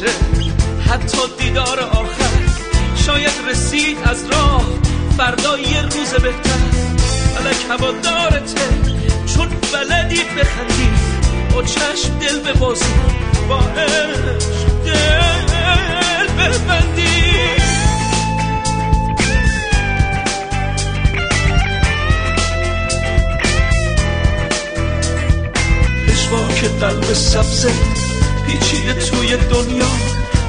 باشه. حتی دیدار آخر شاید رسید از راه. فردا یه روز بهتر. فلک هوادارته چون بلدی بخندی. با چشم دل به بازی با دل ببندی. که قلب سبزه. پیچیده توی دنیا.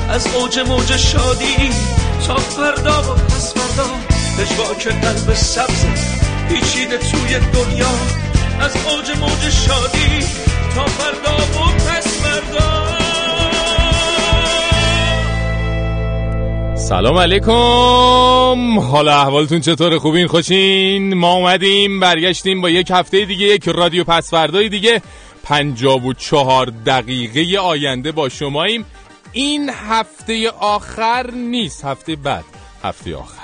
از اوج موج شادی تا فردا و پس فردا. که قلب سبزه پیچیده توی دنیا. از اوج موج شادی تا فردا و پس فردا. سلام علیکم. حالا احوالتون چطور خوبین؟ خوشین؟ ما اومدیم برگشتیم با یک هفته دیگه یک رادیو پسفردای دیگه. پنجاب و چهار دقیقه آینده با شماییم. این هفته آخر نیست هفته بعد. هفته آخر.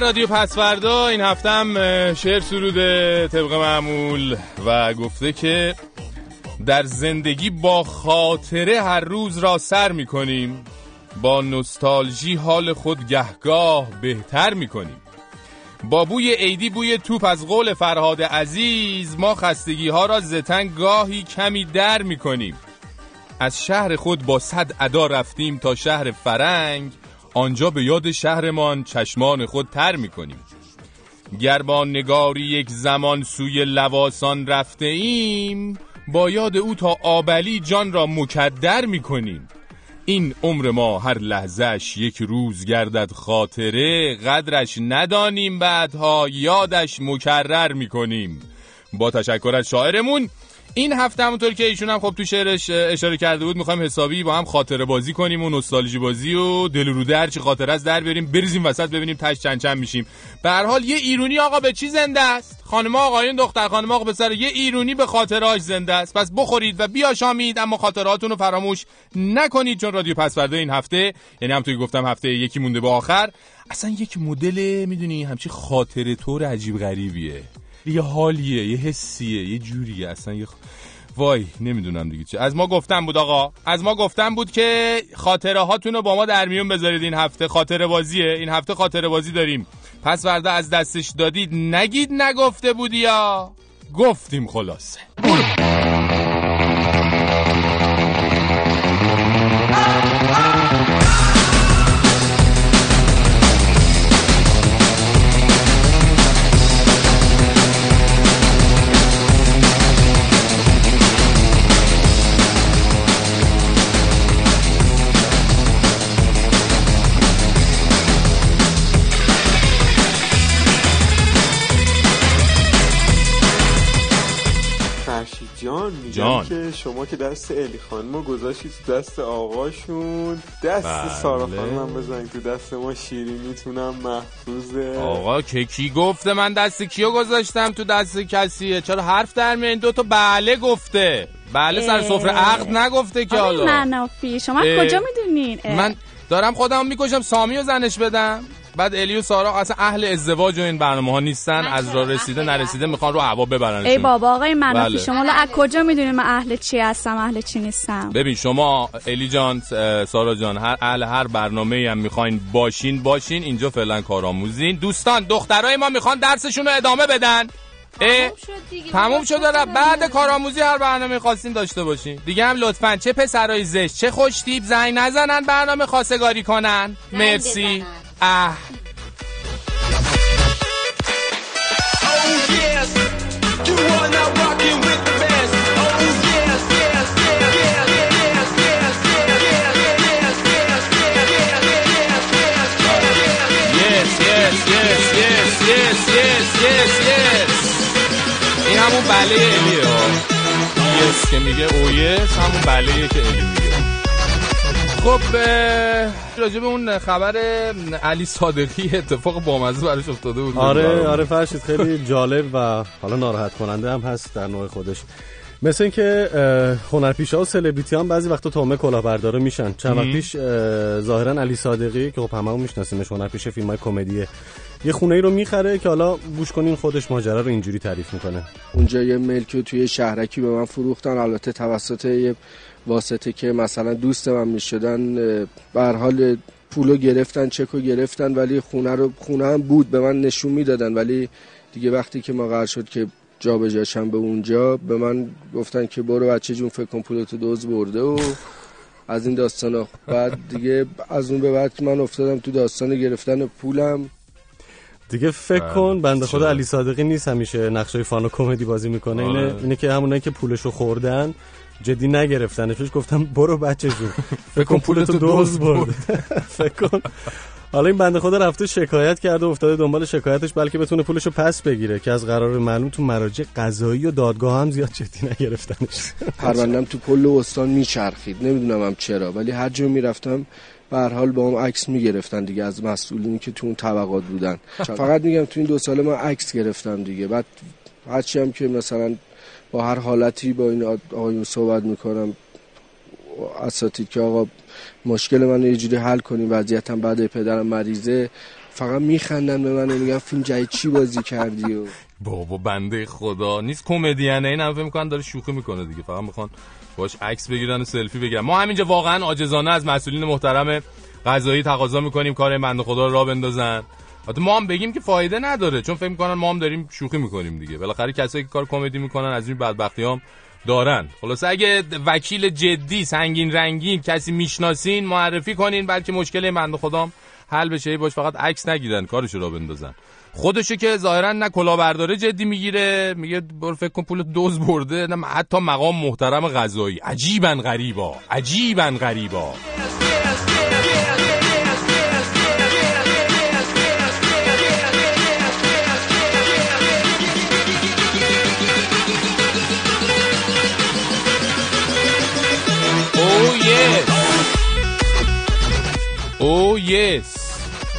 رادیو پسوردا این هفته هم شعر سروده طبق معمول و گفته که در زندگی با خاطره هر روز را سر می کنیم با نستالژی حال خود گهگاه بهتر می کنیم با بوی عیدی بوی توپ از قول فرهاد عزیز ما خستگی ها را زتن گاهی کمی در می کنیم از شهر خود با صد ادا رفتیم تا شهر فرنگ. آنجا به یاد شهرمان چشمان خود تر می‌کنیم. گر با نگاری یک زمان سوی لواسان رفته ایم با یاد او تا آبلی جان را مکدر می‌کنیم. این عمر ما هر لحظش یک روز گردد خاطره قدرش ندانیم بعدها یادش مکرر می‌کنیم. با تشکر از شاعرمون این هفته همونطور که ایشون هم خب تو شعرش اشاره کرده بود می‌خوایم حسابی با هم خاطره بازی کنیم و نوستالژی بازی و دل روده هر چی خاطره از در بیاریم بریزیم وسط ببینیم تاش چند چند میشیم. به هر حال یه ایرونی آقا به چی زنده است؟ خانم آقایون دختر خانم آقا سر یه ایرونی به خاطرهاش زنده است. پس بخورید و بیاشامید اما خاطراتون رو فراموش نکنید چون رادیو پسورده این هفته یعنی هم توی گفتم هفته یکی مونده به آخر اصلا یک مدل می‌دونی همچی خاطره طور عجیب غریبیه. یه حالیه یه حسیه یه جوریه اصلا یه وای نمی‌دونم دیگه چه از ما گفتم بود آقا از ما گفتم بود که خاطره هاتون رو با ما در میون بذارید. این هفته خاطره بازیه این هفته خاطره بازی داریم. پس ورده از دستش دادید نگید نگفته بودی یا؟ گفتیم خلاصه. جان میگم که شما که دست الی خانم گذاشتید تو دست آقاشون دست بله. سارا خانم بزنید تو دست ما شیری می‌تونم محفوظه. آقا که کی گفته من دست کیو گذاشتم تو دست کسیه؟ چرا حرف در میین دو تا بله گفته. بله سر سفره عقد نگفته که حالا. منافی شما کجا می‌دونین؟ من دارم خودم می‌کشم سامی و زنش بدم. بعد الی و سارا اصلا اهل ازدواج و این برنامه ها نیستن از را رسیده نرسیده می‌خوان رو هوا ببرن ای بابا آقای منافی بله. شما از کجا می‌دونید من اهل چی هستم اهل چی نیستم؟ ببین شما الی جان سارا جان هر اهل هر برنامه هم می‌خواین باشین باشین. اینجا فعلا کارآموزین. دوستان دخترای ما می‌خوان درسشون رو ادامه بدن. تموم شد داره بعد کارآموزی. هر برنامه خواستین داشته باشین. دیگه هم لطفا چه پسرای زشت چه خوش تیپ زنگ نزنن برنامه خواستگاری کنن. مرسی. این همون بله الیه یس که میگه او یس همون بله که الی میگه خب راجع به اون خبر علی صادقی اتفاق بامزه براش افتاده بود. آره آره فرشید خیلی جالب و حالا ناراحت کننده هم هست در نوع خودش. مثل اینکه هنرپیشه ها و سلبریتی هم بعضی وقتا تومه کلاهبردارا میشن. چند وقت پیش ظاهرا علی صادقی که خب هممون میشناسیمش هنرپیشه فیلم های کمدیه یه خونه ای رو می‌خره که حالا گوش کنین خودش ماجرا رو اینجوری تعریف می‌کنه. اونجا یه ملکی توی شهرکی به من فروختن. البته توسط یه واسطه که مثلا دوست من می‌شدن به حال پولو گرفتن چکو گرفتن ولی خونه رو خونه هم بود به من نشون می‌دادن. ولی دیگه وقتی که ما قرار شد که جا به به اونجا به من گفتن که برو بچه جون فکر کن پولتو دوز برده و از این داستان ها. بعد دیگه از اون به بعد من افتادم تو داستان گرفتن پولم. دیگه فکر بله. کن بنده خدا علی صادقی نیست همیشه نقشای فان و کمدی بازی می‌کنه. اینه آره. اینه که همونایی که پولشو خوردن جدی نگرفتنش گفتم برو بچه جون فکر کن پولتو دوز برد فکر کن. حالا این بنده خدا رفته شکایت کرده و افتاده دنبال شکایتش بلکه بتونه پولشو پس بگیره که از قرار معلوم تو مراجع قضایی و دادگاه هم زیاد جدی نگرفتنش. پروندم تو کل استان میچرخید. نمی‌دونم هم چرا ولی هر جا می‌رفتم به هر حال با هم عکس می‌گرفتن دیگه از مسئولینی که تو اون طبقات بودن. فقط میگم تو این دو ساله من عکس گرفتم دیگه. بعد هرچی هم که مثلا با هر حالتی با این آقایون صحبت می‌کنم اساتید که آقا مشکل من یه جوری حل کنیم وضعیتم بعد پدرم مریضه. فقط میخندن به من و میگن فیلم جای چی بازی کردی و؟ بابا بنده خدا. نیست کمدینه این هم فکر می‌کنن داره شوخی می‌کنه دیگه. فقط می‌خوان باش عکس بگیرن و سلفی بگیرن. ما همینجا واقعا عاجزانه از مسئولین محترم قضایی تقاضا می‌کنیم کار بنده خدا رو را بندازن. حتی ما هم بگیم که فایده نداره چون فکر می‌کنن ما هم داریم شوخی می‌کنیم دیگه. بالاخره کسایی که کار کمدی می‌کنن از این بدبختی هم دارن خلاص اگه وکیل جدی سنگین رنگین کسی می‌شناسین معرفی کنین بلکه مشکل من خودم حل بشه. باش فقط عکس نگیرن کارشو را بندازن. خودشو که ظاهرا نه کلاهبرداره جدی می‌گیره میگه برو فکر کن پول دوز برده نه حتی مقام محترم غذایی. عجیبا غریبا عجیبا غریبا. او یس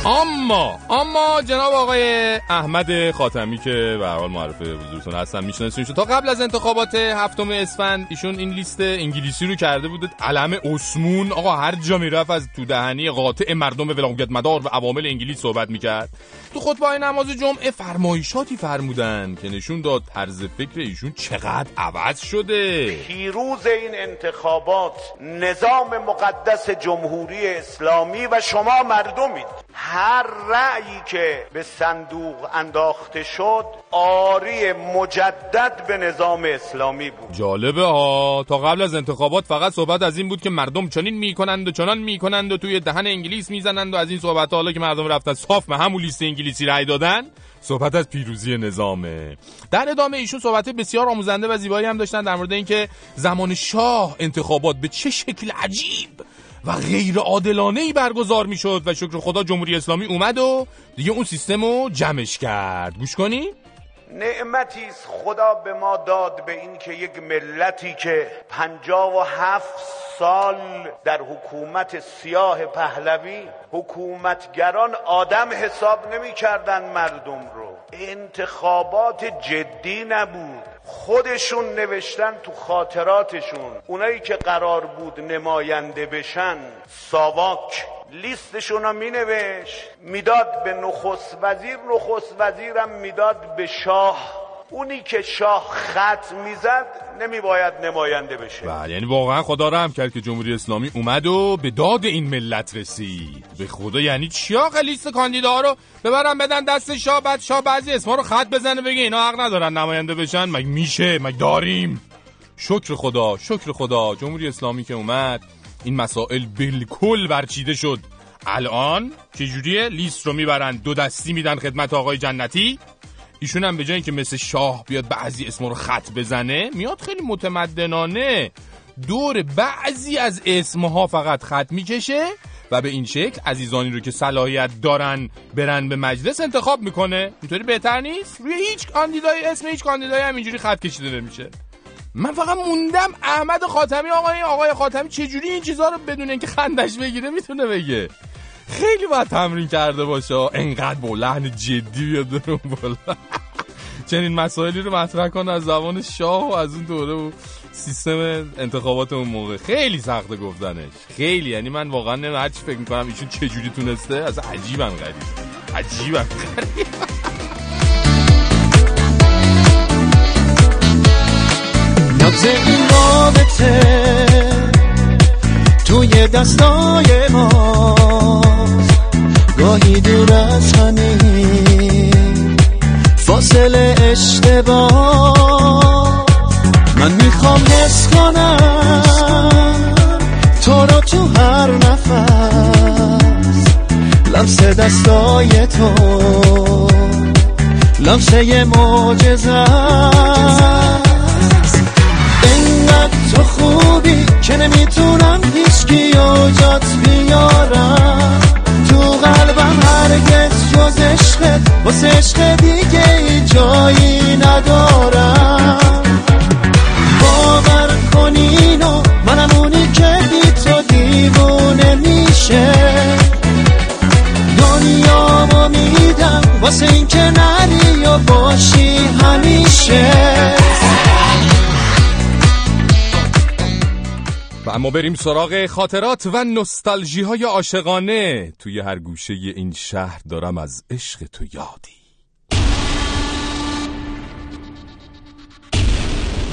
اما اما جناب آقای احمد خاتمی که به حال معرفه حضورتون هستن میشناسینش تا قبل از انتخابات هفتم اسفند ایشون این لیست انگلیسی رو کرده بود علم اسمون آقا هر جا می‌رفت از تو دهنی قاطع مردم ولایت مدار و عوامل انگلیس صحبت می‌کرد. تو خطبه نماز جمعه فرمایشاتی فرمودن که نشون داد طرز فکر ایشون چقدر عوض شده. پیروز این انتخابات نظام مقدس جمهوری اسلامی و شما مردمید. هر رأیی که به صندوق انداخته شد آری مجدد به نظام اسلامی بود. جالبه ها. تا قبل از انتخابات فقط صحبت از این بود که مردم چنین می‌کنند و چنان می‌کنند و توی دهن انگلیس می‌زنند و از این صحبت حالا که مردم رفتن صاف به همون لیست انگلیسی رأی دادن صحبت از پیروزی نظامه. در ادامه ایشون صحبت بسیار آموزنده و زیبایی هم داشتن در مورد اینکه زمان شاه انتخابات به چه شکل عجیب. و غیر عادلانه ای برگزار می‌شد و شکر خدا جمهوری اسلامی اومد و دیگه اون سیستم رو جمعش کرد. گوش کنی؟ نعمتی است خدا به ما داد به این که یک ملتی که پنجا و هفت سال در حکومت سیاه پهلوی حکومتگران آدم حساب نمی کردن مردم رو. انتخابات جدی نبود. خودشون نوشتن تو خاطراتشون. اونایی که قرار بود نماینده بشن ساواک لیستشون رو می نوشت می‌داد به نخست وزیر نخست وزیرم می‌داد به شاه. اونی که شاه خط می‌زد نمی باید نماینده بشه. بله یعنی واقعا خدا رحم کرد که جمهوری اسلامی اومد و به داد این ملت رسید. به خدا یعنی چیا لیست کاندیدا رو ببرن بدن دست شاه بعد شاه بعضی اسما رو خط بزنه بگه اینا حق ندارن نماینده بشن. مگه میشه؟ مگه داریم؟ شکر خدا شکر خدا. جمهوری اسلامی که اومد این مسائل بالکل برچیده شد. الان چجوریه؟ لیست رو می‌برن دو دستی میدن خدمت آقای جنتی. ایشون هم به جای که مثل شاه بیاد بعضی اسم رو خط بزنه میاد خیلی متمدنانه دور بعضی از اسمها فقط خط می‌کشه و به این شکل عزیزانی رو که صلاحیت دارن برن به مجلس انتخاب می‌کنه. اینطوری بهتر نیست؟ روی هیچ کاندیدای اسم هیچ کاندیدای هم اینجوری خط کشیده نمیشه. من فقط موندم احمد خاتمی آقای آقای خاتمی چجوری این چیزها رو بدون اینکه خندش بگیره می‌تونه بگه. خیلی باید تمرین کرده باشه. انقدر با لحن جدی بیاد بالا. چنین مسائلی رو مطرح کنه از زبان شاه و از اون دوره و سیستم انتخابات اون موقع. خیلی سخته گفتنش. خیلی. یعنی من واقعا نمی‌دونم هر چی فکر می‌کنم ایشون چه جوری تونسته. از عجیبن غریب. عجیبن غریب. نبز این رابطه توی دستای ما. گاهی دور از همین فاصله اشتباه. من می‌خوام حس کنم تو رو تو هر نفس. لمس دستای تو. لمسه معجزه اینقدر تو خوبی که نمی‌تونم هیچکی جات بیارم. هرگز جز عشقت واسه عشق دیگه ای جایی ندارم. باور کنینو منم اونی که بی تو دیوونه میشه. دنیامو میدم واسه این که نری و باشی همیشه. اما بریم سراغ خاطرات و نستالژی های عاشقانه. توی هر گوشه این شهر دارم از عشق تو یادی.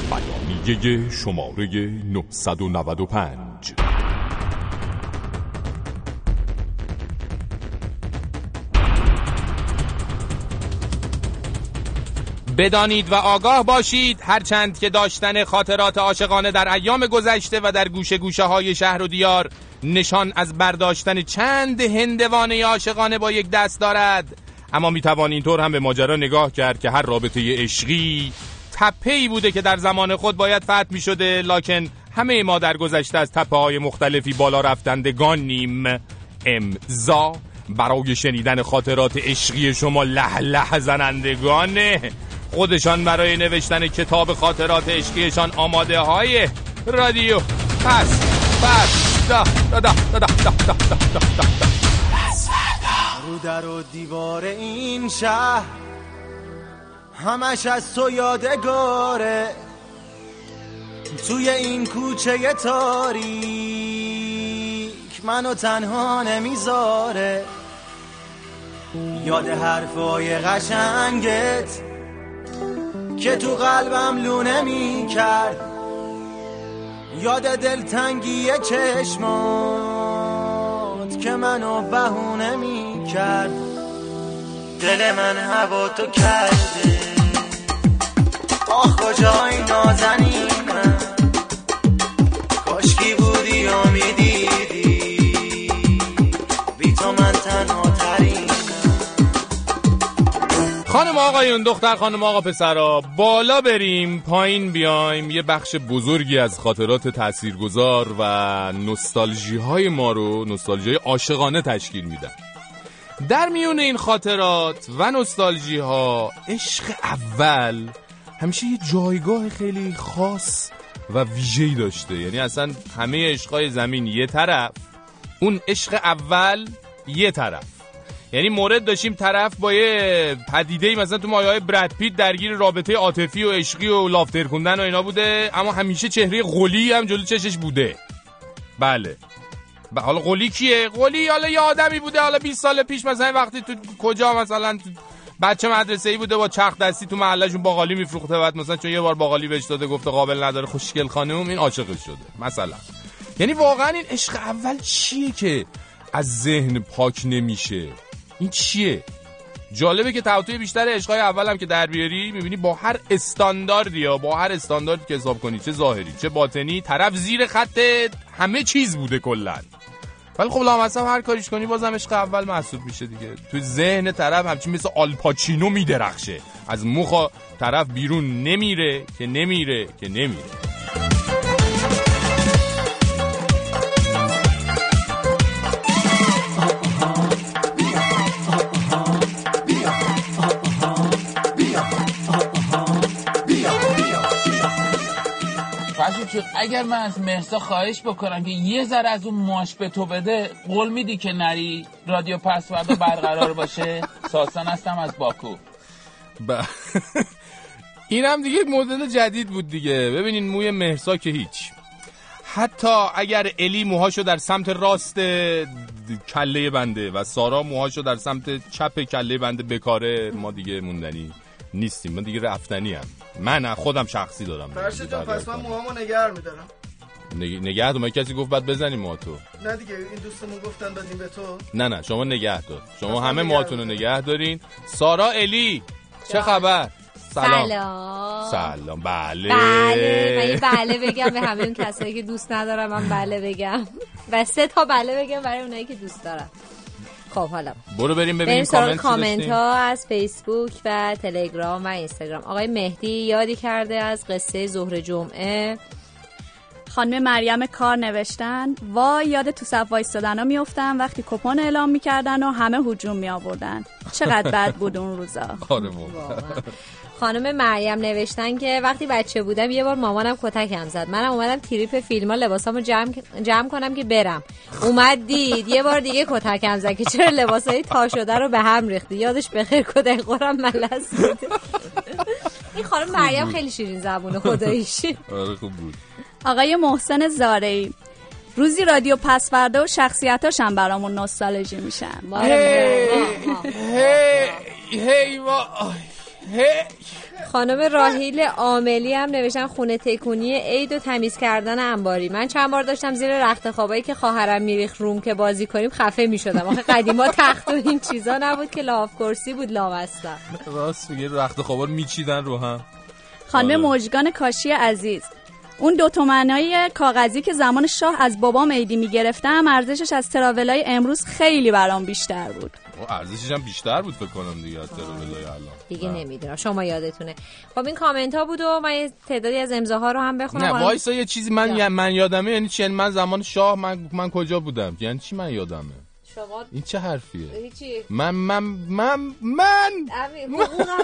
بیانیه شماره 995 بدانید و آگاه باشید. هرچند که داشتن خاطرات عاشقانه در ایام گذشته و در گوشه گوشه های شهر و دیار نشان از برداشتن چند هندوانه عاشقانه با یک دست دارد. اما می‌توان اینطور هم به ماجرا نگاه کرد که هر رابطه عشقی تپه بوده که در زمان خود باید فتح می شده لکن همه ما در گذشته از تپه های مختلفی بالا رفتندگانیم. امضا برای شنیدن خاطرات عشقی شما لح لح زنندگانه خودشان برای نوشتن کتاب خاطرات عشقیشان آماده های رادیو پس پس دا دا دا دا دا دا دا دا دا دا رو در و دیوار این شهر همش از تو یادگاره توی این کوچه تاریک منو تنها نمی‌ذاره یاد حرفای قشنگت که تو قلبم لونه می کرد. یاد دلتنگی چشمات که منو بهونه می کرد. دل من هوا تو کرده. آخ کجای نازنینم خانم آقایون دختر خانم آقا پسرا بالا بریم پایین بیایم. یه بخش بزرگی از خاطرات تاثیرگذار و نوستالژی های ما رو نوستالژی عاشقانه تشکیل میدن. در میون این خاطرات و نوستالژی ها عشق اول همیشه یه جایگاه خیلی خاص و ویژه‌ای داشته. یعنی اصلا همه عشقای زمین یه طرف اون عشق اول یه طرف. یعنی مورد داشتیم طرف با یه پدیده مثلا تو مایه های برد پیت درگیر رابطه عاطفی و عشقی و لافتر خوندن و اینا بوده اما همیشه چهره قلی هم جلو چشش بوده. بله. ب- حالا قلی کیه؟ قلی حالا یه آدمی بوده حالا 20 سال پیش مثلا وقتی تو کجا مثلا تو بچه مدرسه ای بوده با چرخ دستی تو محلشون باقالی میفروخته بعد مثلا چون یه بار باقالی بهش داده گفته قابل نداره خوشگل خانم این عاشقش شده مثلا. یعنی واقعا این عشق اول چیه که از ذهن پاک نمیشه؟ این چیه؟ جالبه که توطئه بیشتر عشقای اول هم که در بیاری می‌بینی با هر استانداردی یا با هر استانداردی که حساب کنی چه ظاهری چه باطنی طرف زیر خط همه چیز بوده کلا. ولی خب لامصب هر کاریش کنی بازم عشق اول محسوب میشه دیگه. تو ذهن طرف همچین مثل آلپاچینو میدرخشه. از مخ طرف بیرون نمیره که نمیره که نمیره. جون اگر من از مهسا خواهش بکنم که یه ذره از اون ماش به تو بده قول میدی که نری رادیو پسوردا برقرار باشه؟ ساسان هستم از باکو. ب... این هم دیگه مدل جدید بود دیگه. ببینین موی مهرسا که هیچ. حتی اگر الی موهاشو در سمت راست کله بنده و سارا موهاشو در سمت چپ کله بنده بکاره ما دیگه موندنی. نیستیم. من دیگه رفتنی هم من خودم شخصی دارم. فرشت جان پس من موهامو نگر میدارم. نگه دو کسی گفت بعد بزنیم ما تو نه دیگه این دوستمون گفتن بدیم به تو. نه نه شما نگه دار. شما همه ماتون رو نگه دارین. سارا الی چه خبر؟ سلام. سلام. بله. بله من بله بگم به همه اون کسایی که دوست ندارم من بله بگم. و سه تا بله بگم برای اونایی که دوست دارم. خب حالا. برو بریم ببینیم کامنت کامنت ها از فیسبوک و تلگرام و اینستاگرام. آقای مهدی یادی کرده از قصه ظهر جمعه. خانم مریم کار نوشتن و یاد تو صف وایستادن ها میافتن وقتی کپون اعلام می‌کردن و همه هجوم می آوردن چقدر بد بود اون روزا. آره خانم مریم نوشتن که وقتی بچه بودم یه بار مامانم کتکم زد. منم اومدم تریپ فیلم ها لباسامو جمع, جمع کنم که برم. اومد دید. یه بار دیگه کتکم زد که چرا لباسای تا شده رو به هم ریختی؟ یادش بخیر کتک قرم ملس بود. این خانم مریم خیلی شیرین زبونه خداییش. آره خوب بود. آقای محسن زارعی روزی رادیو پسورده و شخصیتاش هم برامون نوستالژی میشن. هی خانم راهیل عاملی هم نوشتن خونه تکونی عید و تمیز کردن انباری. من چند بار داشتم زیر رخت خوابایی که خواهرم میریخ روم که بازی کنیم خفه می‌شدم. آخه قدیما تخت و این چیزا نبود که لاف کرسی بود لاوستا. راست میگه رخت خوابا میچیدن رو هم. خانم آره. موجگان کاشی عزیز اون دو تومنای کاغذی که زمان شاه از بابام عیدی می‌گرفتم ارزشش از تراولای امروز خیلی برام بیشتر بود. ارزشش هم بیشتر بود فکر کنم دیگه از تراولای الان. دیگه نمی‌دونم. شما یادتونه. خب این کامنت ها بود و من تعدادی از امضاها رو هم بخونم. نه وایسا یه چیزی من یا. من یادمه یعنی چی؟ یعنی من زمان شاه من من کجا بودم؟ یعنی چی من یادمه؟ شما این چه حرفیه؟ هیچی. من من من من!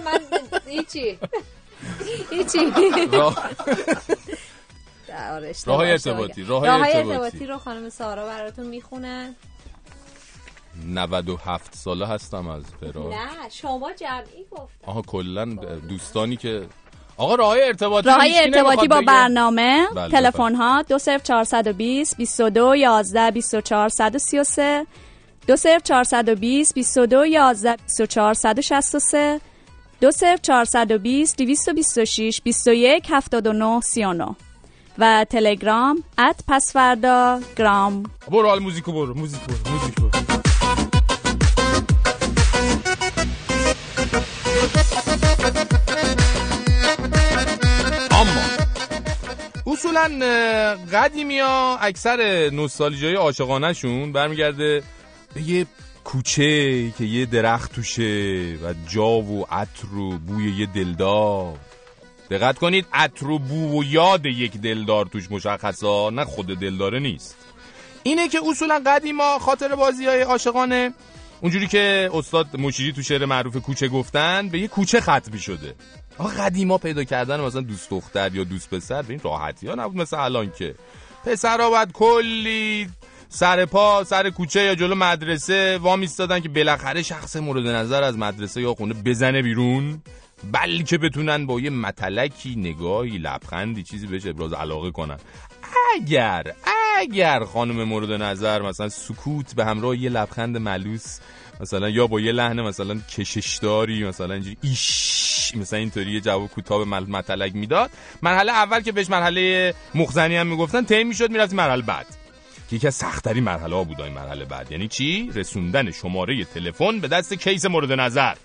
من هیچی. هیچی. آره راه ارتباطی راه ارتباطی رو خانم سارا براتون می‌خونن. 97 ساله هستم از تهران نه شما جمعی گفت آها کلا دوستانی که آقا راه ارتباطی راه ارتباطی با برنامه. بله، تلفن ها 20420 22 11 24 133 20420 22 11 24 163 20420 226 21 79 39 و تلگرام ات پسفردا گرام. برو حال موزیکو برو. موزیک برو. موزیک اصولا قدیمی ها اکثر نوستالژی عاشقانه شون برمیگرده به یه کوچه که یه درخت توشه و جا و عطر و بوی یه دلدار. دقت کنید عطر و بو و یاد یک دلدار توش مشخصا نه خود دلداره نیست. اینه که اصولا قدیما خاطر بازی های عاشقانه. اونجوری که استاد مشیری تو شعر معروف کوچه گفتن به یه کوچه ختمی شده. آقا قدیما پیدا کردن مثلا دوست دختر یا دوست پسر به این راحتی. ها نبود مثل الان که پسرها باید کلی سر پا سر کوچه یا جلو مدرسه وامیستادن که بالاخره شخص مورد نظر از مدرسه یا خونه بزنه بیرون. بلکه بتونن با یه متلکی نگاهی لبخندی چیزی بهش ابراز علاقه کنن. اگر اگر خانم مورد نظر مثلا سکوت به همراه یه لبخند ملوس مثلا یا با یه لحن مثلا کششداری مثلا اینجوری ایش. مثلا اینطوری جواب کوتاه به متلک می‌داد. مرحله اول که بهش مرحله مخزنی هم می‌گفتن طی می‌شد می‌رفت مرحله بعد. که یکی از سختترین مرحله ها بود این مرحله بعد. یعنی چی؟ رسوندن شماره تلفن به دست کیس مورد نظر.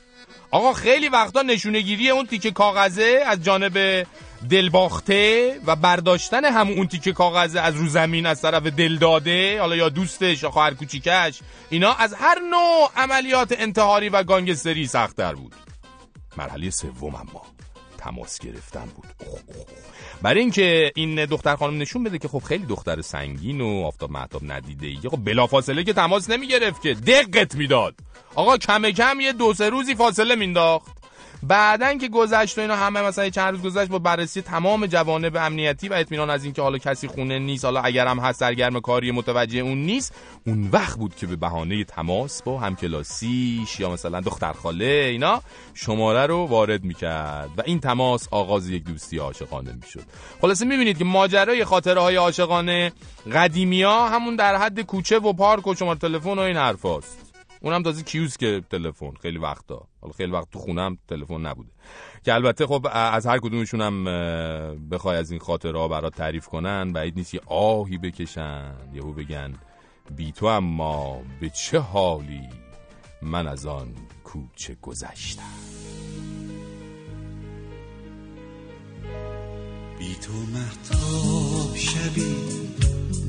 آقا خیلی وقتا نشونه گیری اون تیکه کاغذه از جانب دلباخته و برداشتن همون اون تیکه کاغذه از رو زمین از طرف دلداده حالا یا دوستش یا خواهر کوچیکش اینا از هر نوع عملیات انتحاری و گانگستری سختتر بود. مرحله سوم اما تماس گرفتن بود. برای اینکه این دختر خانم نشون بده که خب خیلی دختر سنگین و آفتاب محتاب ندیده ای خب بلافاصله که تماس نمی گرفت که دقت می‌داد. آقا کم کم یه دو سه روزی فاصله مینداخت. بعدن که گذشت و اینا همه مثلا چند روز گذشت با بررسی تمام جوانب امنیتی و اطمینان از اینکه حالا کسی خونه نیست حالا اگرم هست سرگرم کاری متوجه اون نیست اون وقت بود که به بهانه تماس با همکلاسیش یا مثلا دختر خاله اینا شماره رو وارد می‌کرد و این تماس آغاز یک دوستی عاشقانه می‌شد. خلاصه می‌بینید که ماجرای خاطره های عاشقانه قدیمی ها همون در حد کوچه و پارک و شماره تلفن و این حرفاست. اونم تازه که تلفن خیلی وقتا. حالا خیلی وقت تو خونم تلفن نبوده. که البته خب از هر کدومشون هم بخوای از این خاطره ها برات تعریف کنن بعید نیست یه آهی بکشن یهو بگن بی تو اما به چه حالی من از آن کوچه گذشتم؟ بی تو محتاب شبی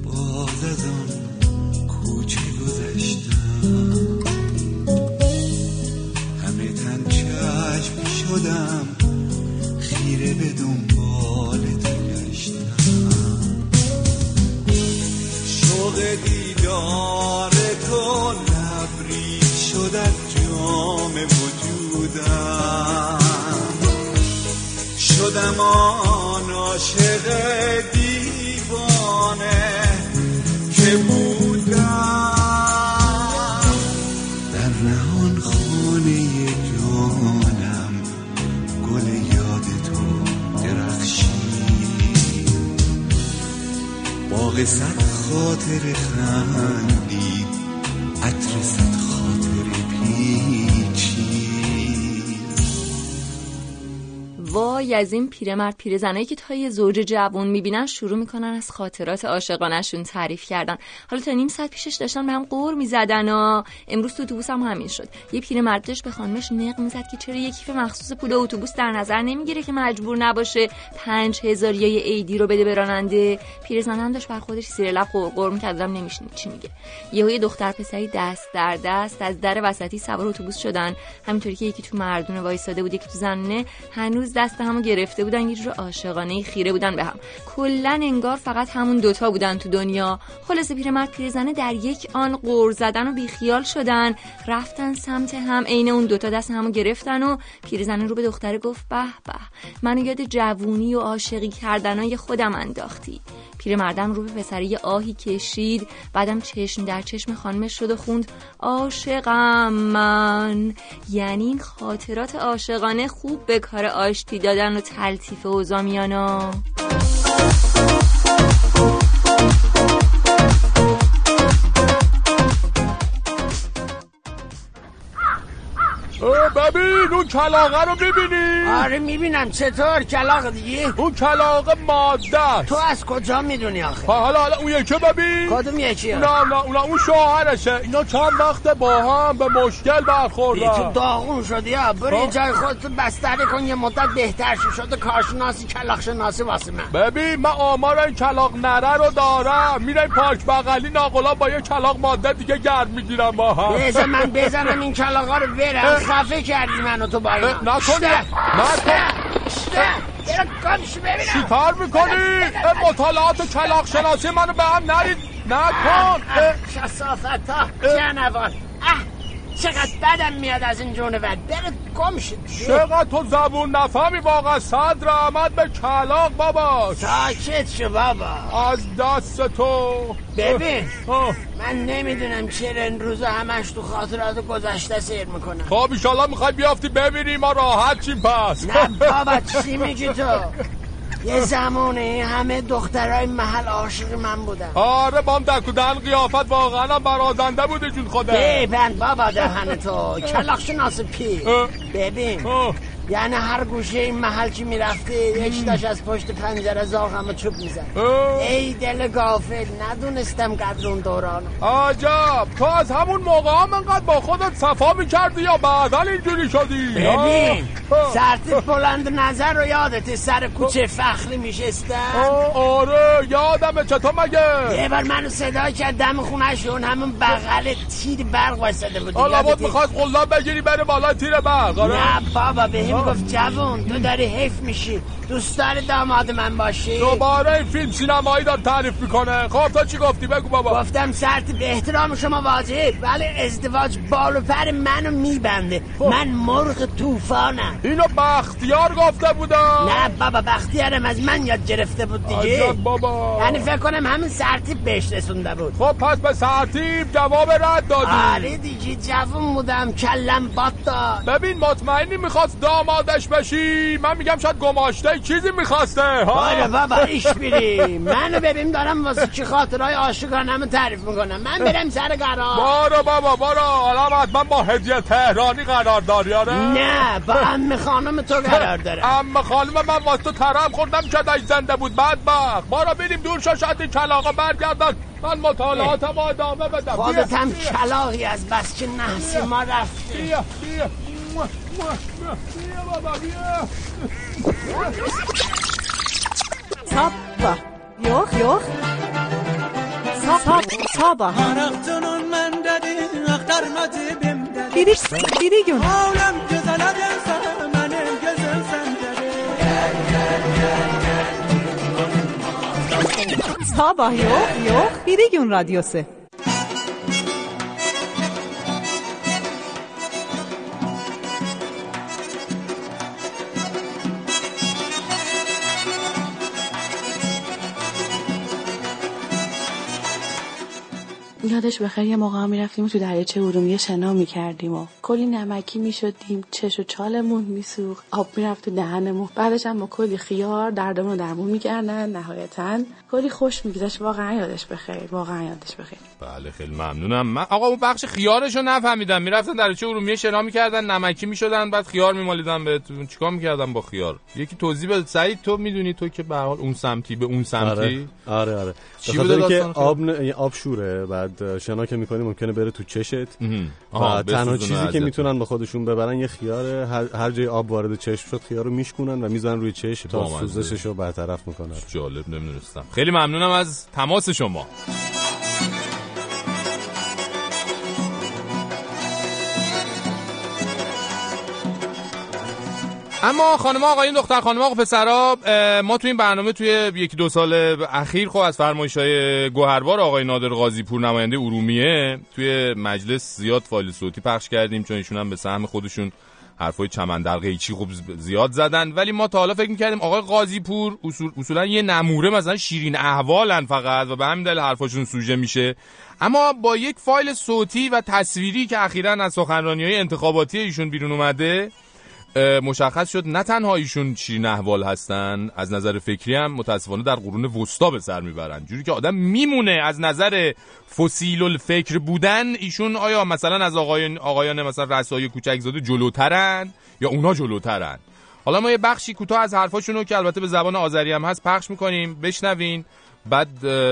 باز از آن کوچه گذشتم. از این پیرمرد پیرزنایی که تا زوج جوون می‌بینن شروع می‌کنن از خاطرات عاشقانشون تعریف کردن. حالا تا نیم ساعت پیشش داشتن به هم قور می‌زدن و امروز تو اتوبوس هم همین شد. یه پیرمرد داشت به خانمش نق می‌زد که چرا یه کیف مخصوص پول اتوبوس در نظر نمی‌گیره که مجبور نباشه پنج هزار یا یه ایدی رو بده به راننده. پیرزن هم داشت بر خودش سیر لب قور می‌کرد. نمیشنید چی میگه؟ یهو یه دختر پسری دست در دست از در وسطی سوار اتوبوس شدن. همینطوری که یکی تو مردونه وایساده بود یکی تو زنونه. هنوز دست همو گرفته بودن یه جور عاشقانه خیره بودن به هم. کلا انگار فقط همون دوتا بودن تو دنیا. خلاصه پیرمرد پیرزنه در یک آن قور زدن و بیخیال شدن. رفتن سمت هم عین اون دوتا دست همو گرفتن و پیرزنه رو به دختره گفت به به منو یاد جوونی و عاشقی کردنای خودم انداختی. پیرمردم رو به پسره آهی کشید. بعدم چشم در چشم خانمش شد و خوند عاشقم من. یعنی این خاطرات عاشقانه خوب به کار آشتی دادن و تلطیف اوضاع ببین اون کلاغه رو می‌بینی؟ آره می‌بینم. چطور؟ کلاغ دیگه؟ اون کلاغه ماده تو از کجا می‌دونی آخه؟ حالا حالا اون یکی ببین. کدوم یکی؟ نه نه اون اون شوهرشه. اینا چند وقت با هم به مشکل برخوردن؟ تو داغون شدی یا برو یه جای خودت بستری کن. یه مدت بهتر شده کارشناسی کلاغ شناسی واسه من. ببین من آمار این کلاغ نره رو دارم. میره پارک بغلی ناقلا با یه کلاغ ماده دیگه گرم می‌گیرم با هم. بزن من بزنم این کلاغا رو برم. خفه کردی منو تو با اینا نکن نکن چی کار می‌کنی؟ مطالعات کلاق شناسی منو به هم نرید. نکن. کسافت ها جنوان. چقدر بدم میاد از این جونور بره گم شد چقدر تو زبون نفهمی واقعا؟ صدر احمد به کلاق بابا. ساکت شو بابا. از دست تو. ببین من نمی‌دونم چرا این روزا همش تو خاطرات گذشته سیر می‌کنم. خب ایشالله می‌خوای بیافتی ببینی ما راحت چیم پس. نه بابا چی میگی تو؟ یه زمانه همه دخترای محل عاشق من بودن. آره بام دکودن قیافت واقعا برازنده بوده جون خوده ببند بابا دهن تو. کلاق شناس پی ببین یعنی هر گوشه این محل که می‌رفته یک داشت از پشت پنجره زاغم چوب میزن ای دل گافل ندونستم قدر اون دوران. عجب تو از همون موقع هم انقدر با خودت صفا می‌کردی یا بعدا اینجوری شدی؟ ببین سرتیف بلند نظر رو یادت سر کوچه فخری میشستم. آره یادمه چطور مگه؟ یه بار منو صدا کرد دم خونه شون همون بغل تیر برق واسده بود. حالا بود می‌خواست قلاب بگیری بره بالا تیر برق نه بابا به می‌گفت جوون تو داری حیف میشی. دوست داری داماد من باشی. دوباره این فیلم سینمایی دار تعریف می‌کنه. خب تو چی گفتی؟ بگو بابا. گفتم سرت به احترام شما واجب ولی ازدواج بالو پر منو میبنده. من مرغ طوفانم. اینو بختیار گفته بودم نه بابا بختیارم از من یاد گرفته بود دیگه. بابا. یعنی فکر کنم همین سرتیب بهش رسونده بود. خب پس به سرتیب جواب رد دادی. آره دیگه جوون بودم کلم بات داد ببین مطمئنی می‌خواست دامادش بشی من میگم شاید گماشته چیزی می‌خواسته آره بابا ایش بیری منو ببین دارم واسه چی خاطرهای عاشقانم تعریف می‌کنم. من برم سر قرار. بارو بابا بارو حالا حتما با هدیه تهرانی قرار داری آره؟ نه با ام خانم تو قرار داره ام خانم من واسه تو ترم خوردم که زنده بود؟ بدبخت. بارو بریم دور شو شاید این کلاغا برگردن. من مطالعاتم آدامه بدم. خودت هم کلاغی از بس که نحسی ما رفتی Sabah. Yok yok. Sabah. Sabah. Anahtarın men dedi, aktarma dibimde. Biri, biri gün. Oğlum güzel adamsa, benim gözüm sende. Gel. Sabah yok yok. Biri gün radyosu. یادش بخیر یه موقع هم می‌رفتیم و تو دریاچه ارومیه شنا می‌کردیم و کلی نمکی می‌شدیم چش و چالمون میسوخت آب می‌رفت تو دهنمون. بعدش هم با کلی خیار دردمون رو درمون می‌کردن نهایتا. کلی خوش میگذشت. واقعا یادش بخیر واقعا یادش بخیر. بله خیلی ممنونم. من آقا اون بخش خیارشو نفهمیدم. می‌رفتن دریاچه ارومیه شنا می‌کردن نمکی می‌شدن بعد خیار میمالیدن بهتون. چیکار می‌کردن با خیار؟ یکی توضیح بده. سعید تو می‌دونی تو که به هر حال اون سمتی به اون سمتی؟ آره آره, آره. چی که آب ن... آب شوره بعد شنا که می‌کنی ممکنه بره تو چشت. و تنها چیزی که. می‌تونن با خودشون ببرن یه خیار هر, جای آب وارد چشم شد خیار رو میشکنن و می‌زنن روی چشم. تا. سوزشش رو برطرف می‌کنن. جالب نمی‌دونستم. خیلی ممنونم از تماس شما. اما خانم آقایون دختر خانم آقا پسرا ما تو این برنامه توی یکی دو سال اخیر خب از فرمایش های گوهربار آقای نادر قاضی پور نماینده ارومیه توی مجلس زیاد فایل صوتی پخش کردیم چون ایشون هم به سهم خودشون حرفای چمن در قیچی خوب زیاد زدن. ولی ما تا حالا فکر می‌کردیم آقای قاضی پور اصول اصولا یه نموره مثلا شیرین احوالن فقط و به همین دلیل حرفاشون سوژه میشه. اما با یک فایل صوتی و تصویری که اخیرا از سخنرانی های انتخاباتی ایشون بیرون اومده مشخص شد نه تنها ایشون شیرین احوال هستن از نظر فکری هم متاسفانه در قرون وسطا به سر می‌برن. جوری که آدم میمونه از نظر فسیل الفکر بودن ایشون آیا مثلا از آقایان آقایان مثلا رسای کوچک زاده جلوترن یا اونا جلوترن؟ حالا ما یه بخشی کوتاه از حرفاشون رو که البته به زبان آذری هم هست پخش می‌کنیم بشنوین بعد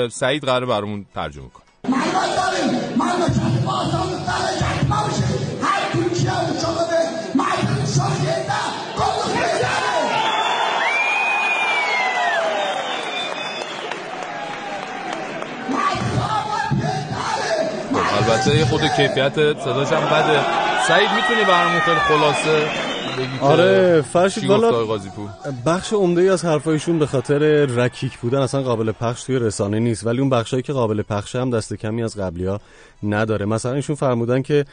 سعید قراره برامون ترجمه کنه. البته یه خود کیفیت صداش هم بده. سعید می‌تونی برامون خیلی خلاصه آره فرشید والا بخش عمده ای از حرفایشون به خاطر رکیک بودن اصلا قابل پخش توی رسانه نیست ولی اون بخشایی که قابل پخش هم دست کمی از قبلی ها نداره. مثلا ایشون فرمودن که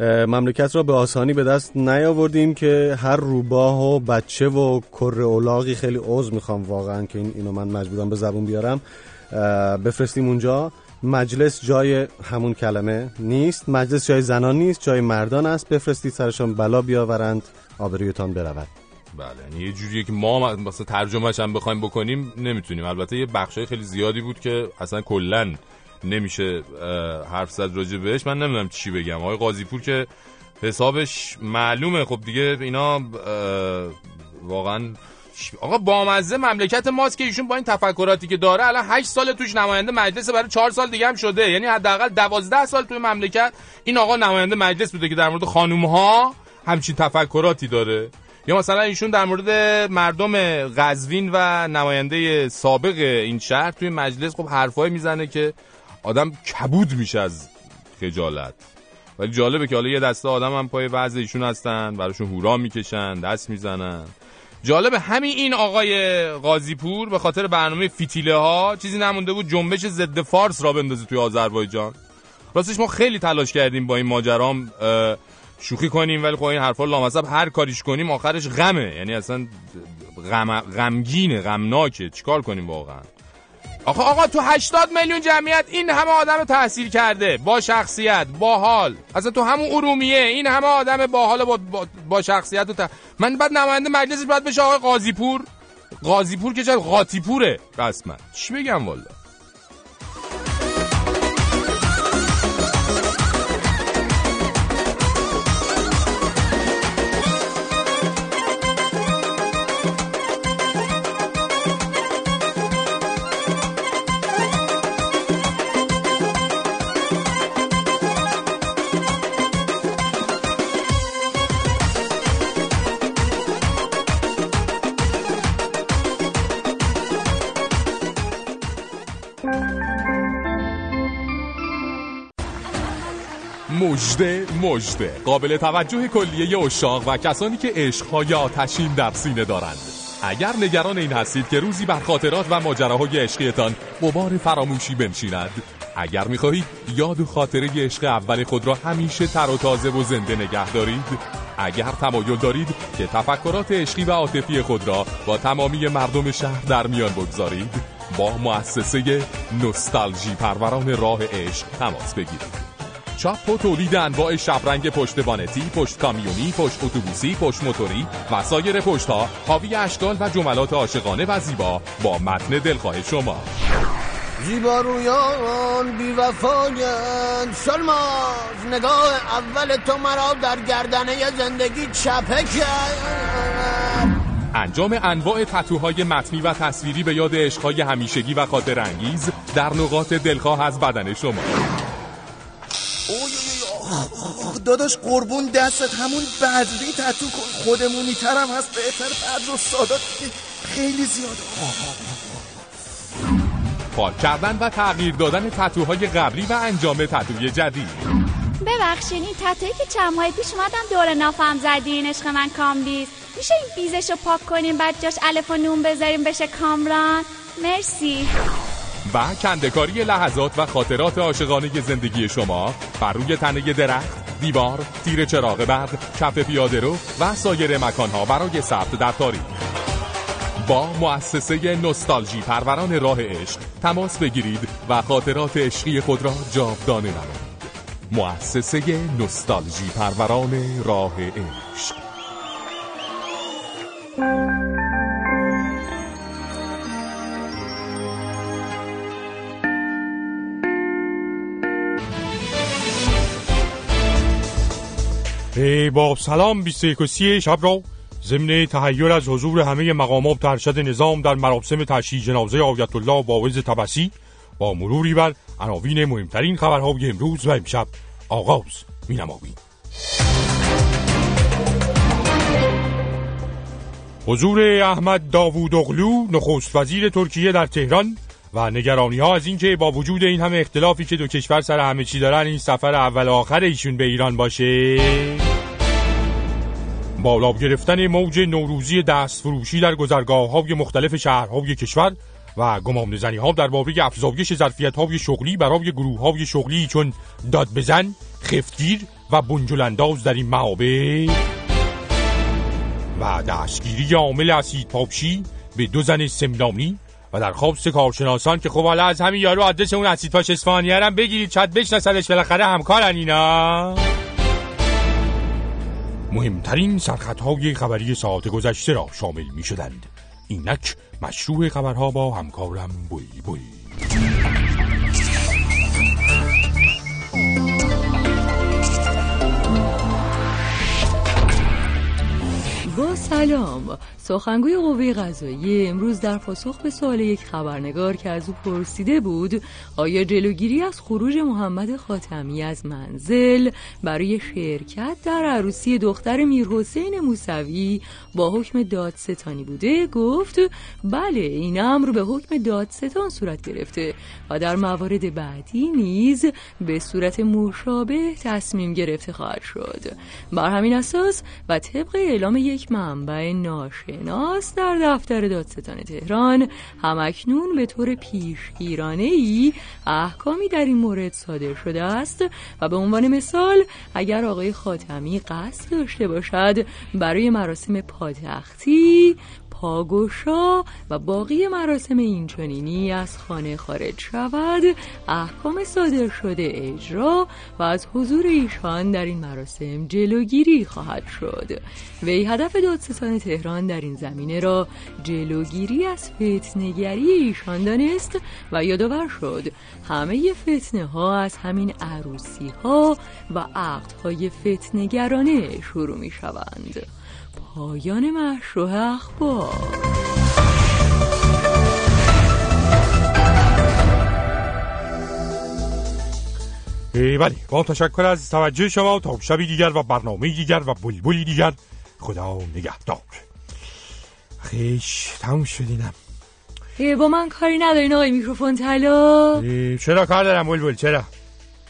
مملکت را به آسانی به دست نیاوردیم که هر روباه و بچه و کره اولاغی خیلی عوض می‌خوام واقعا که این اینو من مجبورم به زبون بیارم. بفرستیم اونجا. مجلس جای همون کلمه نیست مجلس جای زنان نیست جای مردان است. بفرستید سرشان بلا بیاورند آبرویتان برود. بله یعنی یه جوریه که ما مثلا ترجمهش هم بخوایم بکنیم نمی‌تونیم. البته یه بخشای خیلی زیادی بود که اصلا کلا نمیشه حرف زد راجع بهش. من نمی‌دونم چی بگم. آقای قاضی پور که حسابش معلومه. خب دیگه اینا واقعا آقا بامزه مملکت ماست که ایشون با این تفکراتی که داره الان 8 سال توش نماینده مجلس برای 4 سال دیگه هم شده. یعنی حداقل 12 سال توی مملکت این آقا نماینده مجلس بوده که در مورد خانوم ها همچین تفکراتی داره. یا مثلا ایشون در مورد مردم قزوین و نماینده سابق این شهر توی مجلس خب حرفایی می‌زنه که آدم کبود میشه از خجالت. ولی جالبه که حالا یه دسته آدم هم پای وضع ایشون هستن براشون هورا می‌کشن دست می‌زنن. جالبه همین این آقای قاضیپور به خاطر برنامه فیتیله ها چیزی نمونده بود جنبش ضد فارس را بندازه توی آذربایجان. راستش ما خیلی تلاش کردیم با این ماجرام شوخی کنیم ولی خب این حرفا لامصب هر کاریش کنیم آخرش غمه. یعنی اصلا غم غمگینه غمناکه. چیکار کنیم واقعا؟ آقا آقا تو 80 میلیون جمعیت این همه آدم تحصیل کرده. با شخصیت با حال. اصلا تو همون ارومیه این همه آدم با حال با, با, شخصیت و ت... من بعد نماینده مجلس باید بشه آقای قاضیپور قاضیپور که چه قاطیپوره رسما چی بگم والا؟ مجده مجده قابل توجه کلیه اشاق و کسانی که عشقهای آتشین در سینه دارند. اگر نگران این هستید که روزی بر خاطرات و ماجراهای عشقیتان بار فراموشی بنشیند اگر می‌خواهید یاد و خاطره عشق اول خود را همیشه تر و تازه و زنده نگه دارید اگر تمایل دارید که تفکرات عشقی و عاطفی خود را با تمامی مردم شهر در میان بگذارید با مؤسسه نوستالژی پروران راه عشق تماس بگیرید. چاپ و تولید انواع شبرنگ پشت بانتی، پشت کامیونی، پشت اتوبوسی، پشت موتوری و سایر پشت ها حاوی اشکال و جملات عاشقانه و زیبا با متن دلخواه شما. زیبا رویان بی وفایند شلماز نگاه اول تو مرا در گردنه زندگی چپه کرد. انجام انواع تتوهای متنی و تصویری به یاد عشقهای همیشگی و خاطر انگیز در نقاط دلخواه از بدن شما. داداش قربون دستت همون بدری تتو کن. خودمونی ترم هست بهتر بدرالسادات. خیلی زیاده پاک کردن و تغییر دادن تتوهای قبلی و انجام تتوی جدید. ببخشین این تتویی که چند ماه پیش اومدم دور نافم زدین عشق من کامبیز میشه این بیزشو پاک کنیم بعد جاش الف و نون بذاریم بشه کامران؟ مرسی. و کنده‌کاری لحظات و خاطرات عاشقانه زندگی شما بر روی تنه درخت، دیوار، تیر چراغ برق، کف پیاده رو و سایر مکانها برای ثبت در تاریخ با مؤسسه نوستالژی پروران راه عشق تماس بگیرید و خاطرات عشقی خود را جاودانه نمایید مؤسسه نوستالژی پروران راه عشق. با سلام 21 شب را ضمن تحیر از حضور همه مقامات ارشد نظام در مراسم تشییع جنازه آیت الله باوز تبسی با مروری بر عناوین مهمترین خبرهای امروز و امشب. آغاز می نماییم. حضور احمد داوود اغلو نخست وزیر ترکیه در تهران و نگرانی ها از اینکه با وجود این همه اختلافی که دو کشور سر همه چی دارن این سفر اول آخر ایشون به ایران باشه. بالا گرفتن موج نوروزی دست فروشی در گذرگاه های مختلف شهرهای کشور و گمان زنی ها در باره افزایش ظرفیت های شغلی برای گروه های شغلی چون داد بزن، خفتگیر و بنجلانداز در این معابه و دستگیری عامل اسید پاپشی به دو زن سمنانی و در خواب کارشناسان که خب حالا از همین یارو آدرس اون اسید پاش اصفهانی هم بگیرید چت بشناسدش بالاخره همکارن اینا. مهمترین های خبری ساعت گذشته را شامل می شدند اینک مشروع خبرها با همکارم بوی بوی. سلام. سخنگوی قوه قضاییه امروز در پاسخ به سوال یک خبرنگار که از او پرسیده بود آیا جلوگیری از خروج محمد خاتمی از منزل برای شرکت در عروسی دختر میرحسین موسوی با حکم دادستانی بوده؟ گفت بله این امر به حکم دادستان صورت گرفته و در موارد بعدی نیز به صورت مشابه تصمیم گرفته خواهد شد. بر همین اساس و طبق اعلام یک منبع ناشناس در دفتر دادستان تهران. همکنون به طور پیشگیرانه ای احکامی در این مورد صادر شده است و به عنوان مثال اگر آقای خاتمی قصد داشته باشد برای مراسم پادختی پاگوشا و باقی مراسم اینچنینی از خانه خارج شود احکام صادر شده اجرا و از حضور ایشان در این مراسم جلوگیری خواهد شد. وی هدف دادستان تهران در این زمینه را جلوگیری از فتنگری ایشان دانست و یادآور شد همه فتنه ها از همین عروسی ها و عقد های فتنگرانه شروع می شوند پایان مشروع اخبار. بله با تشکر از توجه شما تا شبی دیگر و برنامه دیگر و بلبلی دیگر خدا نگهدار. خیش تموم شدینم. با من کاری ندارین آقای میکروفون طلا؟ چرا کار دارم بلبل؟ چرا؟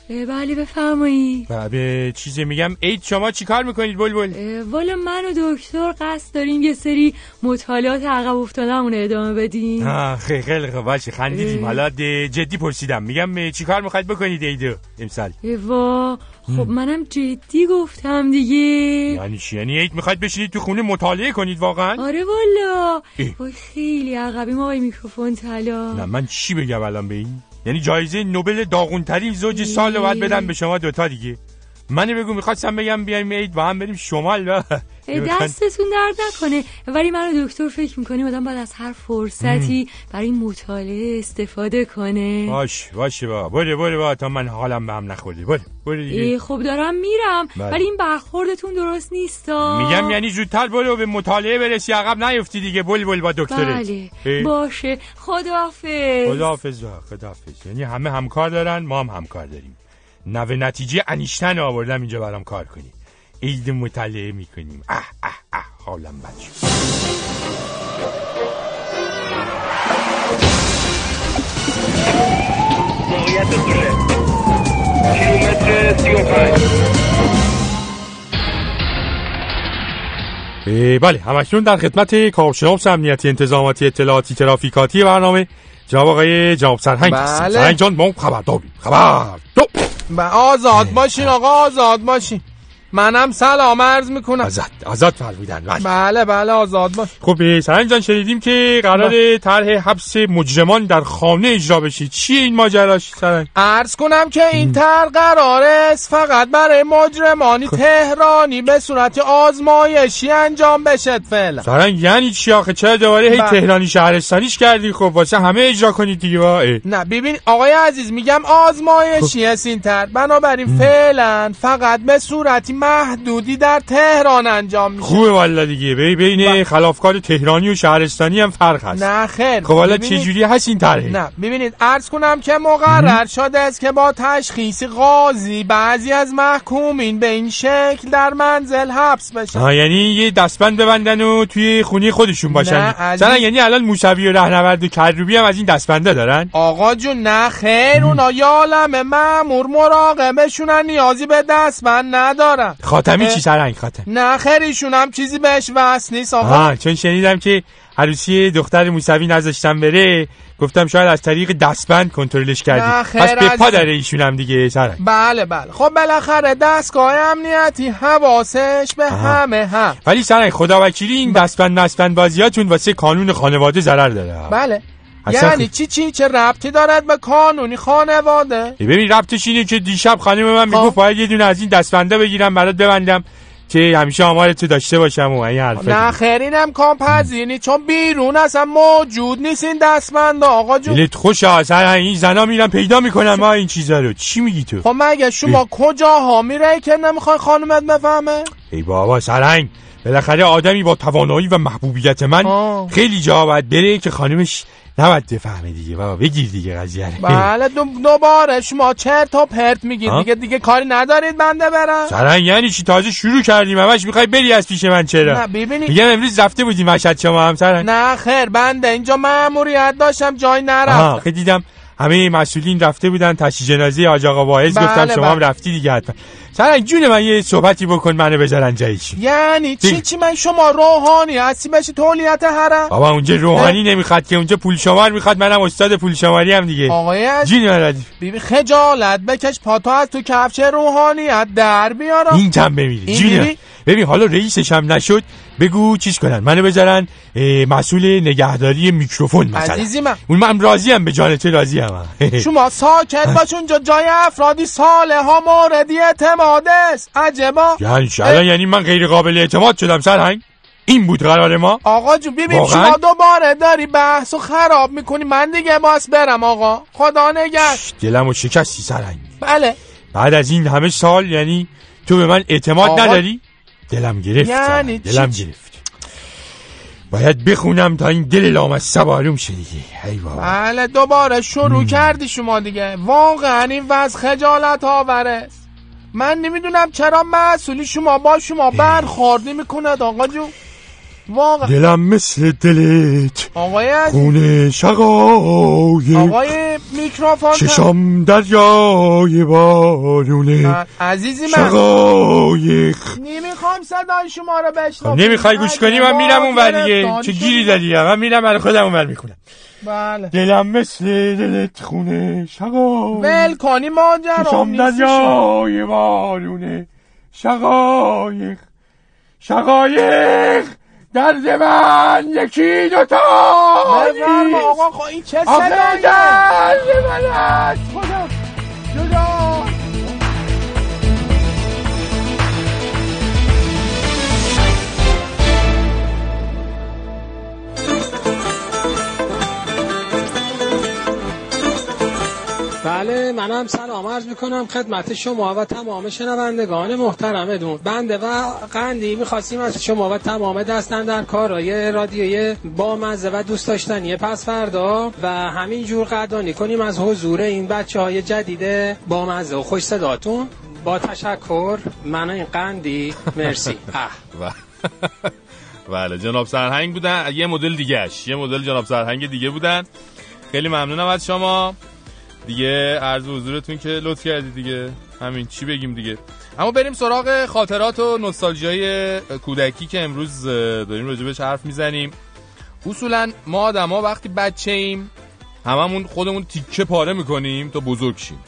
بله بفرمایید به چیزی میگم اید شما چی کار می‌کنید بلبل والا من و دکتر قصد داریم یه سری مطالعات عقب افتادمون ادامه بدیم خیلی خیلی خب باشه خندیدیم حالا جدی پرسیدم میگم چی کار می‌خواید بکنید ایدو امسال وا خب منم جدی گفتم دیگه یعنی چی یعنی اید می‌خواید بشینید تو خونه مطالعه کنید واقعا آره والا وای خیلی عقبی ما میکروفون طلا نه من چی بگم الان به این یعنی جایزه نوبل داغونترین زوج سال رو باید بدن به شما دوتا دیگه. منی بگو می‌خواستم بگم بیایم عید با هم بریم شمال و دستتون درد نکنه. ولی من دکتر فکر می‌کنیم آدم باید از هر فرصتی برای مطالعه استفاده کنه. باش باشه با. بره بره با تا من حالم به هم نخوردی بره بره دیگه. خب دارم میرم بله. ولی این برخوردتون درست نیست میگم یعنی زودتر برو به مطالعه برسی عقب نیفتی دیگه بل بل با دکتره بله. باشه. خداحافظ. خداحافظ خداحافظ. یعنی همه همکار دارن ما هم همکار داریم. نوه نتیجه انیشتن آوردم اینجا برام کار کنی. عید مطالعه می‌کنیم. اه اه اه حالم بد شد. موقعیت دوله کیلومتر سی و پنج. بله همکنون در خدمت کارشناس امنیتی انتظاماتی اطلاعاتی ترافیکاتی برنامه جناب آقای جناب سرهنگ. بله. سرهنگ جان ما خبر داریم. خبر. دو. آزاد باشین آقا آزاد باشین. منم سلام عرض می‌کنم. ازت ازت فرمودن بله. بله آزاد باش. خب سرنگ جان شنیدیم که قرار طرح حبس مجرمان در خانه اجرا بشه چیه این ماجراش سرنگ عرض کنم که این طرح قرار است فقط برای مجرمانی تهرانی به صورت آزمایشی انجام بشه فعلا. سرنگ یعنی چی آخه؟ چرا دوباره هی تهرانی شهرستانیش کردی؟ خب واسه همه اجرا کنید دیگه نه ببین آقای عزیز میگم آزمایشی است این طرح. بنابراین فعلا فقط به صورتی محدودی در تهران انجام میشه. خوبه والا دیگه. بی بین خلافکار تهرانی و شهرستانی هم فرق هست. نه خیر خب والا چه جوری هست این طرح؟ نه ببینید عرض کنم که مقرر شده است که با تشخیص قاضی بعضی از محکومین به این شکل در منزل حبس بشن. آه یعنی یه دستبند ببندن و توی خونی خودشون باشن. مثلا یعنی الان موسوی و رهنورد و کروبی هم از این دستبنده دارن؟ آقا جون نه خیر اونا یالم مامور مراقبشونن نیازی به دستبند ندارن. خاتمی چی سرنگ خاتم؟ نه خیریشون هم چیزی بهش وصل نیست آقا. چون شنیدم که عروسی دختر موسوی نذاشتم بره گفتم شاید از طریق دستبند کنترلش کردی. پس به پا داره ایشون هم دیگه سرنگ. بله بله. خب بالاخره دستگاه امنیتی حواسش به آه. همه هم ولی سرنگ خدا وکیلی این دستبند دستبند بازیاتون واسه قانون خانواده ضرر داره. بله. یعنی چی چی چه ربطی دارد به قانونی خانواده؟ ببین ربطش اینه که دیشب خانم من می‌گفت باید یه دونه از این دستبنده بگیرم برات ببندم که همیشه آمار تو داشته باشم و این حرفه نه خیر اینم کام پذیرنی چون بیرون اصلا موجود نیست این دستبند آقا جون. دلت خوش اصلا این زنا میرن پیدا می‌کنن ما این چیزا رو. چی میگی تو؟ خب مگه شما کجاها میره که نمی‌خوای خانومت بفهمه؟ ای بابا سرنگ بالاخره آدمی با توانایی و محبوبیت من آه. خیلی جا باید بره که خانمش نباید بفهمه دیگه. بابا بگیر دیگه قضیه. بله دو دوباره شما چرت و پرت میگید. ها؟ دیگه دیگه کاری ندارید بنده برم. سرنگ یعنی چی؟ تازه شروع کردیم. همش می‌خوای بری از پیش من چرا؟ نه ببینی میگم امروز رفته بودیم مشهد شما هم سرنگ نه خیر بنده. اینجا مأموریت داشتم جای نرفتم خیلی دیدم همه مسئولین رفته بودن تشییع جنازه حاج آقا واعظ بله، گفتم شما هم بله. رفتی دیگه حتما. سرنگ جون من یه صحبتی بکن منو بذارن جایشون یعنی چی. چی من شما روحانی هستی؟ بشی تولیت حرم؟ بابا اونجا روحانی نمی‌خواد که اونجا پول شمار می‌خواد منم استاد پول شماری هم دیگه. آقای جون من بیبی خجالت بکش پاتو از تو کفش روحانیت در بیارم. این کم بمیری؟ جون. ببین حالا رئیسش هم نشد بگو چیز کنن. منو بذارن مسئول نگهداری میکروفون مثلا. عزیزی من. اون من راضی هم به جان تو راضی هم شما ساکت باش اونجا جای افرادی صالح ها موردی اعتماد. است عجبا. یعنی یعنی من غیر قابل اعتماد شدم سرهنگ. این بود قرار ما. آقا جون ببین؟ شما دوباره داری بحث و خراب می‌کنی. من دیگه باس برم آقا. خدا نگه دلمو شکستی سرهنگ. بله. بعد از این همه سال یعنی تو به من اعتماد آقا- نداری؟ دلم گرفت یعنی دلم چی؟ گرفت. باید بخونم تا این دل لامصب آروم شه دیگه. ای بابا. بله دوباره شروع کردی شما دیگه. واقعا این وضع خجالت آور است من نمی‌دونم چرا مسئولی شما با شما برخورد نمی‌کند آقا جون. واقعا. دلم مثل دلت. آقای عزیز. خونه شقایق. آقای میکروفون چشام دریای بارونه. عزیزی من. شقایق. نمی‌خوام صدای شما رو بشنوم. خب نمی‌خوای گوش کنی؟ من میرم اون ور دیگه. چه گیری دادی من میرم برای خودم اون ور می‌کنم بله. دلم مثل دلت خونه شقایق ول کنی ماجرا. دریای بارونه شقایق. شقایق. درد من یکی دوتا. بفرما آقا خب این چه آخه صداییه؟ درد من از خودم جدا. بله منم سلام عرض می‌کنم خدمت شما و تمام شنوندگان محترمتون بنده و قندی می‌خواستیم از شما و تمام دستن در کارهای رادیوی با مزه و دوست داشتنی پس فردا و همینجور قدردانی کنیم از حضور این بچه های جدید با مزه و خوش صداتون. با تشکر من این قندی. مرسی. بله جناب سرهنگ بودن. یه مدل دیگهش یه مدل جناب سرهنگ دیگه بودن. خیلی ممنونم از شما. دیگه عرض حضورتون که لطف کردی دیگه. همین چی بگیم دیگه. اما بریم سراغ خاطرات و نوستالژیای کودکی که امروز داریم راجبش حرف می‌زنیم. اصولا ما آدما وقتی بچه ایم هممون خودمون تیکه پاره می‌کنیم تا بزرگ شیم.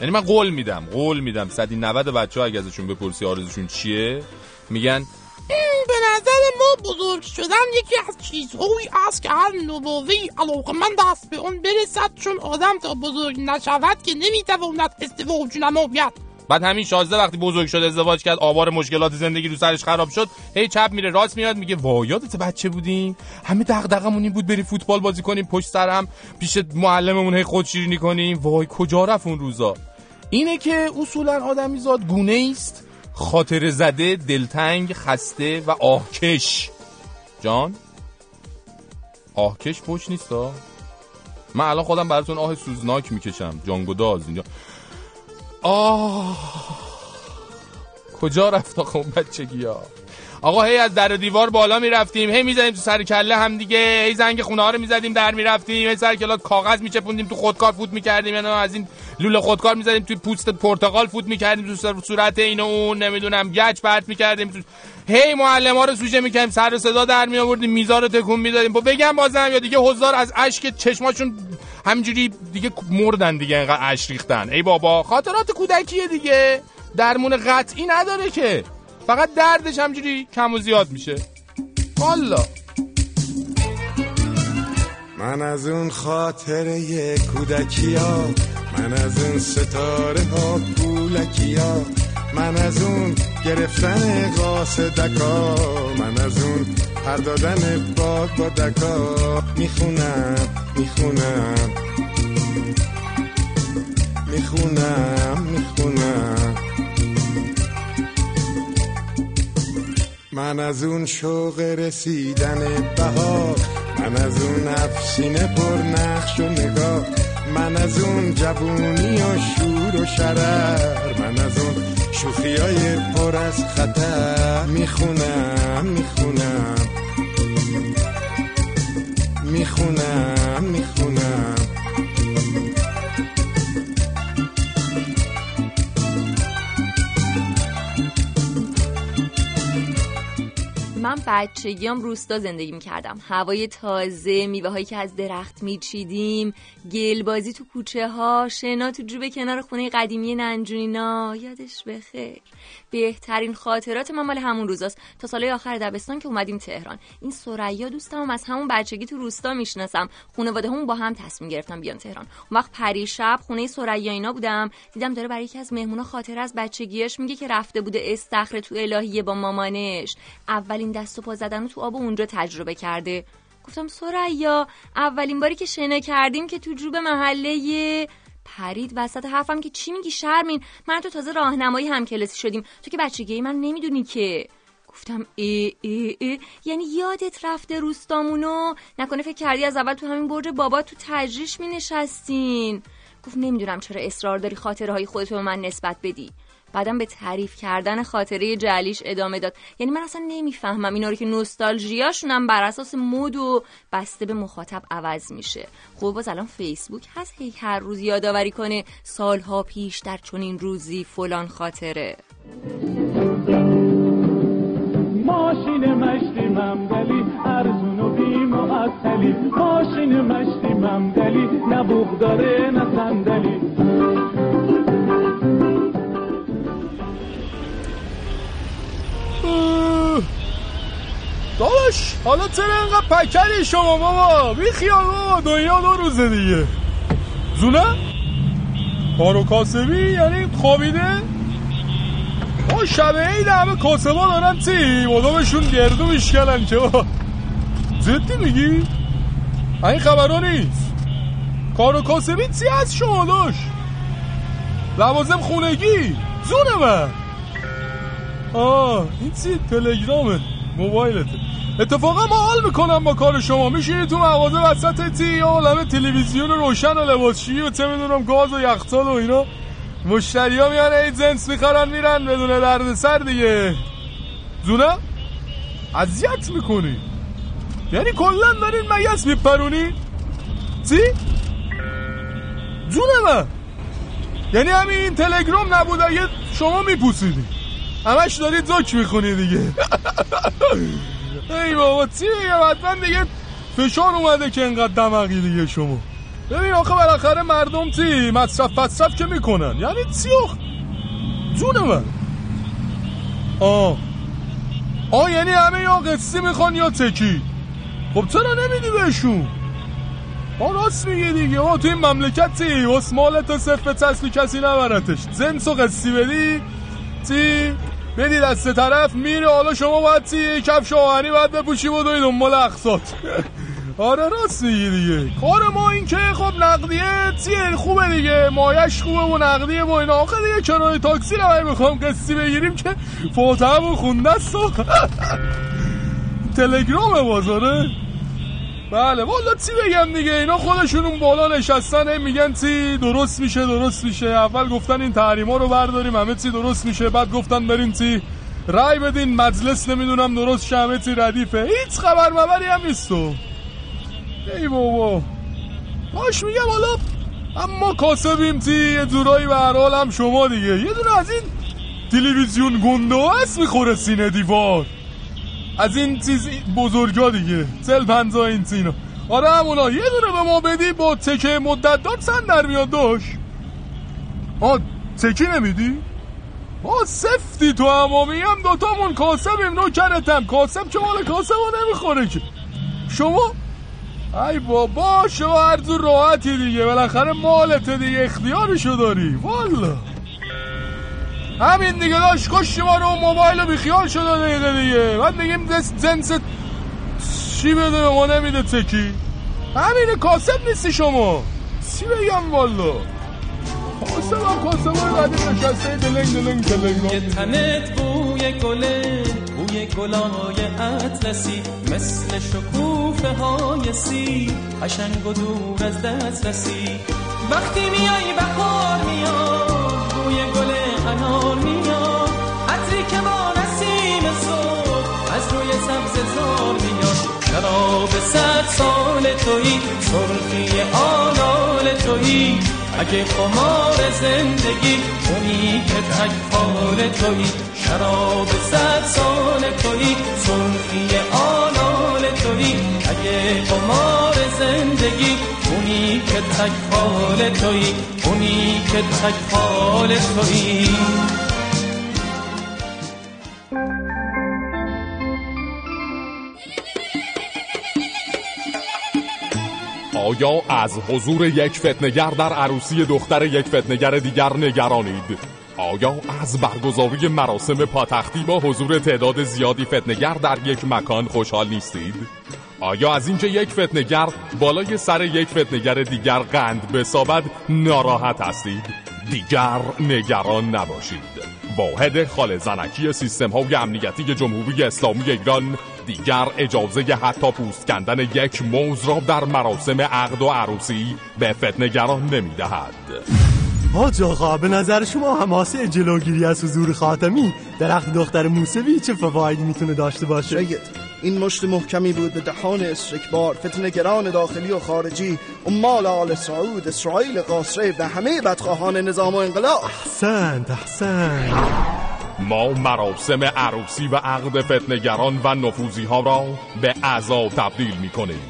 یعنی من قول میدم قول میدم. صدی 90 بچه ها اگه ازشون بپرسی آرزوشون چیه میگن به نظر ما بزرگ شدن یکی از چیزهایی است که هر نبوی علاقه من دست به اون برسد چون آدم تا بزرگ نشود که نمی‌تواند استفاق نماید. بعد همین شازده وقتی بزرگ شد ازدواج کرد آوار مشکلات زندگی رو سرش خراب شد هی چپ میره راست میاد میگه وای یادت بچه بودیم؟ همه دغدغمون این بود بریم فوتبال بازی کنیم پشت سرم پیش معلممون هی خودشیرینی کنیم. وای کجا رفت اون روزا؟ اینه که اصولا آدمی زاد گونه است. خاطر زده دلتنگ خسته و آهکش. جان؟ آهکش پشت نیست ها من الان خودم براتون آه سوزناک می‌کشم. جانگوداز اینجا. آه. کجا رفت آخه اون بچگی ها آقا هی از در دیوار بالا می‌رفتیم هی می‌زدیم تو سر کله هم دیگه هی زنگ خونه ها رو می‌زدیم در می‌رفتیم هی سر کلات کاغذ میچپوندیم تو خودکار فوت می‌کردیم یعنی از این لوله خودکار می‌زدیم توی پوست پرتقال فوت می‌کردیم تو سر- صورت این و اون نمی‌دونم گچ پرت می‌کردیم تو... هی معلم ها رو سوژه می‌کردیم سر و صدا در می آوردیم میزا رو تکون می‌دادیم. با بگم بازم یا دیگه حضار از اشک چشماشون همینجوری دیگه مردن دیگه انقدر اش ریختن. ای بابا خاطرات کودکیه دیگه. درمون قطعی نداره که. فقط دردش همجوری کم و زیاد میشه. والا. من از اون خاطره کودکی ها من از اون ستاره ها پولکی ها من از اون گرفتن قاصدکا من از اون پر دادن باد با دکا. می‌خونم می‌خونم. می‌خونم می‌خونم. من از اون شوق رسیدن بهار من از اون افسینه پر نقش و نگاه من از اون جوونی و شور و شرر من از اون شوخی های پر از خطر می‌خونم می‌خونم. می‌خونم می‌خونم. من بچگیام روستا زندگی می‌کردم. هوای تازه میوه هایی که از درخت میچیدیم گل بازی تو کوچه ها شنا تو جوب کنار خونه قدیمی ننجونینا یادش بخیر بهترین خاطرات من مال همون روزاست. تا سالهای آخر دبستان که اومدیم تهران. این سریا دوستم از همون بچگی تو روستا می‌شناسم. خانواده هم با هم تصمیم گرفتم بیان تهران. اون وقت پری شب خونه سریا اینا بودم. دیدم داره برای یکی از مهمونا خاطر از بچگیاش میگه که رفته بوده استخر تو الهیه با مامانش. اولین دست و پا زدن رو تو آب اونجا تجربه کرده. گفتم سریا اولین باری که شنا کردیم که تو جوب محله پرید وسط حرفم که چی میگی شرمین؟ من تو تازه راهنمایی هم کلاسی شدیم. تو که بچگی من نمی‌دونی که. گفتم ای ای ای یعنی یادت رفته روستامونو؟ نکنه فکر کردی از اول تو همین برج بابا تو تجریش می نشستین گفت نمی‌دونم چرا اصرار داری خاطره های خودتو به من نسبت بدی. بعدم به تعریف کردن خاطره جلیش ادامه داد. یعنی من اصلا نمی‌فهمم اینا رو که نوستالژیاشونم بر اساس مود و بسته به مخاطب عوض میشه. خب باز الان فیسبوک هست هی هر روز یادآوری کنه سالها پیش در چنین روزی فلان خاطره. ماشین مشتی ممدلی ارزون و بی ماشین مشتی ممدلی نه داره نه صندلی. داداش حالا چرا اینقدر پکری شما بابا؟ بی خیال بابا دنیا دو روزه دیگه. زونه؟ کارو کاسبی؟ یعنی خوابیده؟ ما شبه عید همه کاسبا دارن چی؟ مدامشون گردو میشکلن که جدی میگی؟ این خبرها نیست. کارو کاسبی چی از شما داشت؟ لوازم خونگی؟ زونه من. آه این چی؟ تلگرامه. موبایلته اتفاقا ما حال می‌کنم با کار شما. میشینی تو مغازه وسط تی یا عالم تلویزیون روشن و لباسشویی و چه می‌دونم گاز و یخچال و اینا. مشتری ها میان ای جنس می‌خرن میرن بدون درد سر دیگه. زونه اذیت می‌کنی. یعنی کلا دارین مگس میپرونی؟ چی؟ جونه من یعنی همین این تلگرام نبود اگه شما میپوسیدی. همش داری زوک می‌خونی دیگه. ای بابا چی بگم حتما دیگه فشار اومده که انقدر دمقی دیگه شما. ببین آخه بالاخره مردم چی؟ مصرف مصرف که می‌کنن. یعنی چی آخ جون من. آه. آه یعنی همه یا قصی می‌خوان یا تکی خب چرا نمیدی بهشون؟ آه راست میگه دیگه. آه تو این مملکت چی؟ اسمال تا صفر تسلی کسی نبرتش. زنس و قصی بدی؟ بدی دست طرف میره حالا شما باید چی کفش آهنی باید بپوشی و دوی دنبال آره راست میگی دیگه. کار ما این که خب نقدیه چیه خوبه دیگه. مایش خوبه و نقدیه و اینا. آخه دیگه کرای تاکسی رو می‌خوام قصی بگیریم که فاتحه و خونده است. تلگرام بازاره. بله والا چی بگم دیگه؟ اینا خودشون اون بالا نشستن میگن چی؟ درست میشه درست میشه. اول گفتن این تحریما رو برداریم همه چی درست میشه. بعد گفتن برین چی؟ رای بدین مجلس نمی‌دونم درست شه همه چی ردیفه. هیچ خبر مبری هم نیستو ای بابا. باش میگم حالا اما کاسبیم چی؟ یه جورایی به هم شما دیگه. یه دونه از این تلویزیون گنده هست می‌خوره سینه دیوار. از این چیز بزرگا دیگه. سل پنزا این سینا آره همونا یه دونه به ما بدی با تکه مدت دار سن در میاد داشت. آه تکی نمیدی؟ آه سفتی تو همامی هم دوتامون کاسبیم نوکرتم. کاسب که مال کاسب نمی‌خوره که. شما؟ ای بابا شما هر راحتی دیگه. بالاخره مالت دیگه اختیارشو داری. والا. همین دیگه داشت کشتی ما رو موبایل رو بیخیال شده دقیقه دیگه. بعد میگیم جنس چی بده؟ به ما نمیده تکی همینه کاسب نیستی شما. چی بگم والا؟ کاسب هم کاسب های قدیم نشسته دلنگ دلنگ تلگرام یه تنت بوی گله بوی گلای اطلسی مثل شکوفه های سی قشنگ و دور از دسترسی. وقتی میای بهار میاد بوی گل با نسیم از روی سبز زار شراب صد تویی تویی. اگه خمار زندگی اونی که تک پال تویی. شراب صد سال تویی سرخی آلال تویی اگه قمار زندگی اونی که تک پال تویی اونی که تک پال تویی آیا از حضور یک فتنگر در عروسی دختر یک فتنگر دیگر نگرانید؟ آیا از برگزاری مراسم پاتختی با حضور تعداد زیادی فتنگر در یک مکان خوشحال نیستید؟ آیا از اینکه یک فتنگر بالای سر یک فتنگر دیگر قند بسابد ناراحت هستید؟ دیگر نگران نباشید واحد خال زنکی سیستم های امنیتی جمهوری اسلامی ایران دیگر اجازه حتی پوست کندن یک موز را در مراسم عقد و عروسی به فتنگران نمی‌دهد. حاج آقا به نظر شما حماسه جلوگیری از حضور خاتمی درخت دختر موسوی چه فوایدی می‌تونه داشته باشه؟ شید این مشت محکمی بود به دهان استکبار فتنگران داخلی و خارجی امال آل سعود اسرائیل قاسره و همه بدخواهان نظام و انقلاب. احسنت احسنت. ما مراسم عروسی و عقد فتنگران و نفوزی ها را به عزا تبدیل می کنیم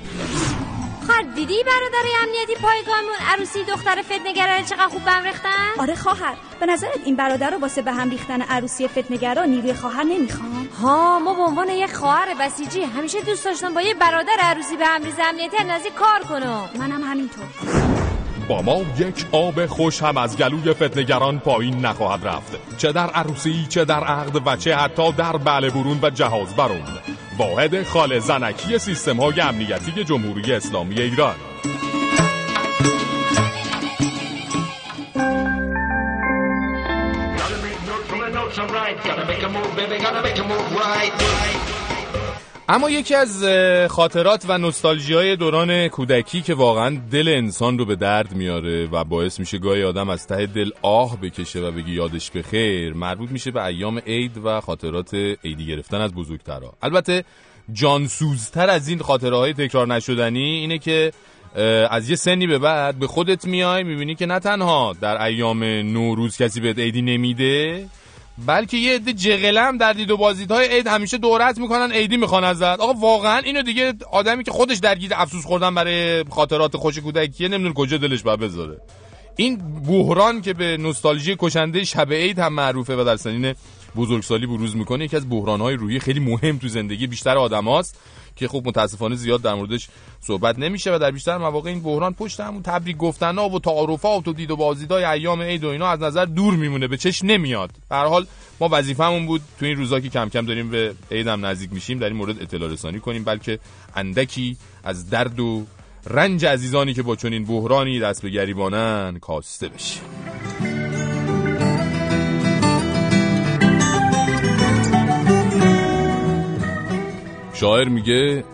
خواهر دیدی برادر امنیتی پایگاهمون؟ عروسی دختر فتنگران چقدر خوب بهم ریختن؟ آره خواهر به نظرت این برادر رو واسه به هم ریختن عروسی فتنگرا نیروی خواهر نمی‌خوام ها ما به عنوان یک خواهر بسیجی همیشه دوست داشتم با یه برادر عروسی به هم ریز امنیتی نزدیک کار کنم. منم همینطور. با ما یک آب خوش هم از گلوی فتنگران پایین نخواهد رفت. چه در عروسی چه در عقد و چه حتی در بله برون و جهاز برون واحد خال زنکی سیستم های امنیتی جمهوری اسلامی ایران. اما یکی از خاطرات و نوستالژی های دوران کودکی که واقعا دل انسان رو به درد میاره و باعث میشه گاهی آدم از ته دل آه بکشه و بگی یادش به خیر مربوط میشه به ایام عید و خاطرات عیدی گرفتن از بزرگترها. البته جانسوزتر از این خاطره های تکرار نشدنی اینه که از یه سنی به بعد به خودت میای می‌بینی که نه تنها در ایام نوروز کسی بهت عیدی نمیده بلکه یه عده جغلم در دید و بازدیدهای عید همیشه دورت می‌کنن عیدی می‌خوان ازت. آقا واقعا اینو دیگه آدمی که خودش درگیر افسوس خوردن برای خاطرات خوش کودکیه نمی‌دونه کجا دلش باید بذاره. این بحران که به نوستالژی کشنده شب عید هم معروفه و در سنین بزرگسالی بروز می‌کنه یکی از بحرانهای روحی خیلی مهم تو زندگی بیشتر آدم هاست که خب متاسفانه زیاد در موردش صحبت نمیشه و در بیشتر مواقع این بحران پشت همون تبریک گفتن ها و تعارفات و دید و بازدیدهای ایام عید و اینا از نظر دور میمونه به چش نمیاد. به حال ما وظیفمون بود تو این روزا که کم کم داریم به عید هم نزدیک میشیم در این مورد اطلاع رسانی کنیم بلکه اندکی از درد و رنج عزیزانی که با چنین بحرانی دست به گریبانن کاسته بشه شاعر میگه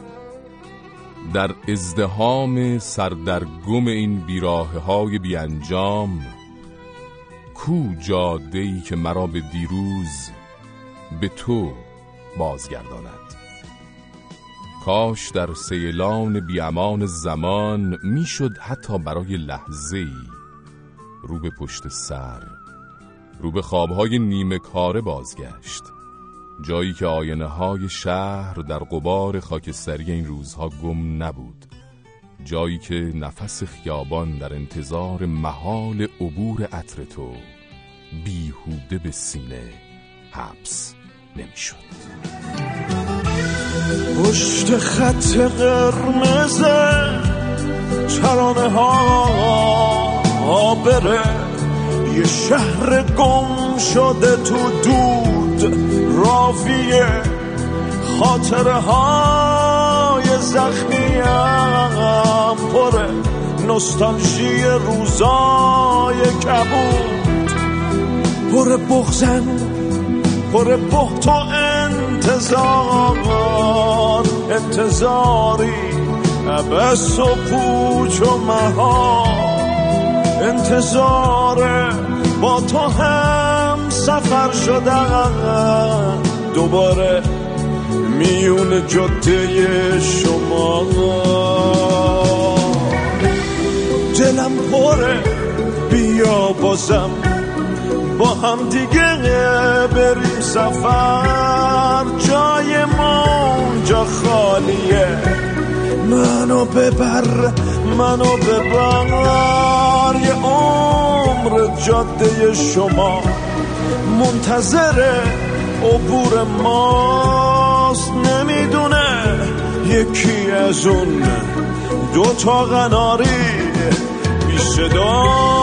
در ازدهام سردرگم این بیراه های بی انجام کو جاده ای که مرا به دیروز به تو بازگرداند. کاش در سیلان بیامان زمان می‌شد حتی برای لحظه ای رو به پشت سر رو به خوابهای نیمه کاره بازگشت. جایی که آینه های شهر در قبار خاکستری این روزها گم نبود. جایی که نفس خیابان در انتظار محال عبور عطر تو بیهوده به سینه حبس نمی‌شد. پشت خط قرمز چرانه ها بره یه شهر گم شده تو دود راویه خاطره های زخمیم پره نستالژی روزای کبود. پر بغزن پر بحت و انتظار انتظاری عبس و پوچ و مهار انتظار با تو هم سفر شدن دوباره میون جاده شما. دلم پره بیا بازم با هم دیگه بریم سفر. جای ما اونجا خالیه. منو ببر منو ببر. یه عمر جاده شما. منتظر عبور ماست نمی‌دونه یکی از اون دو تا قناری بی صدا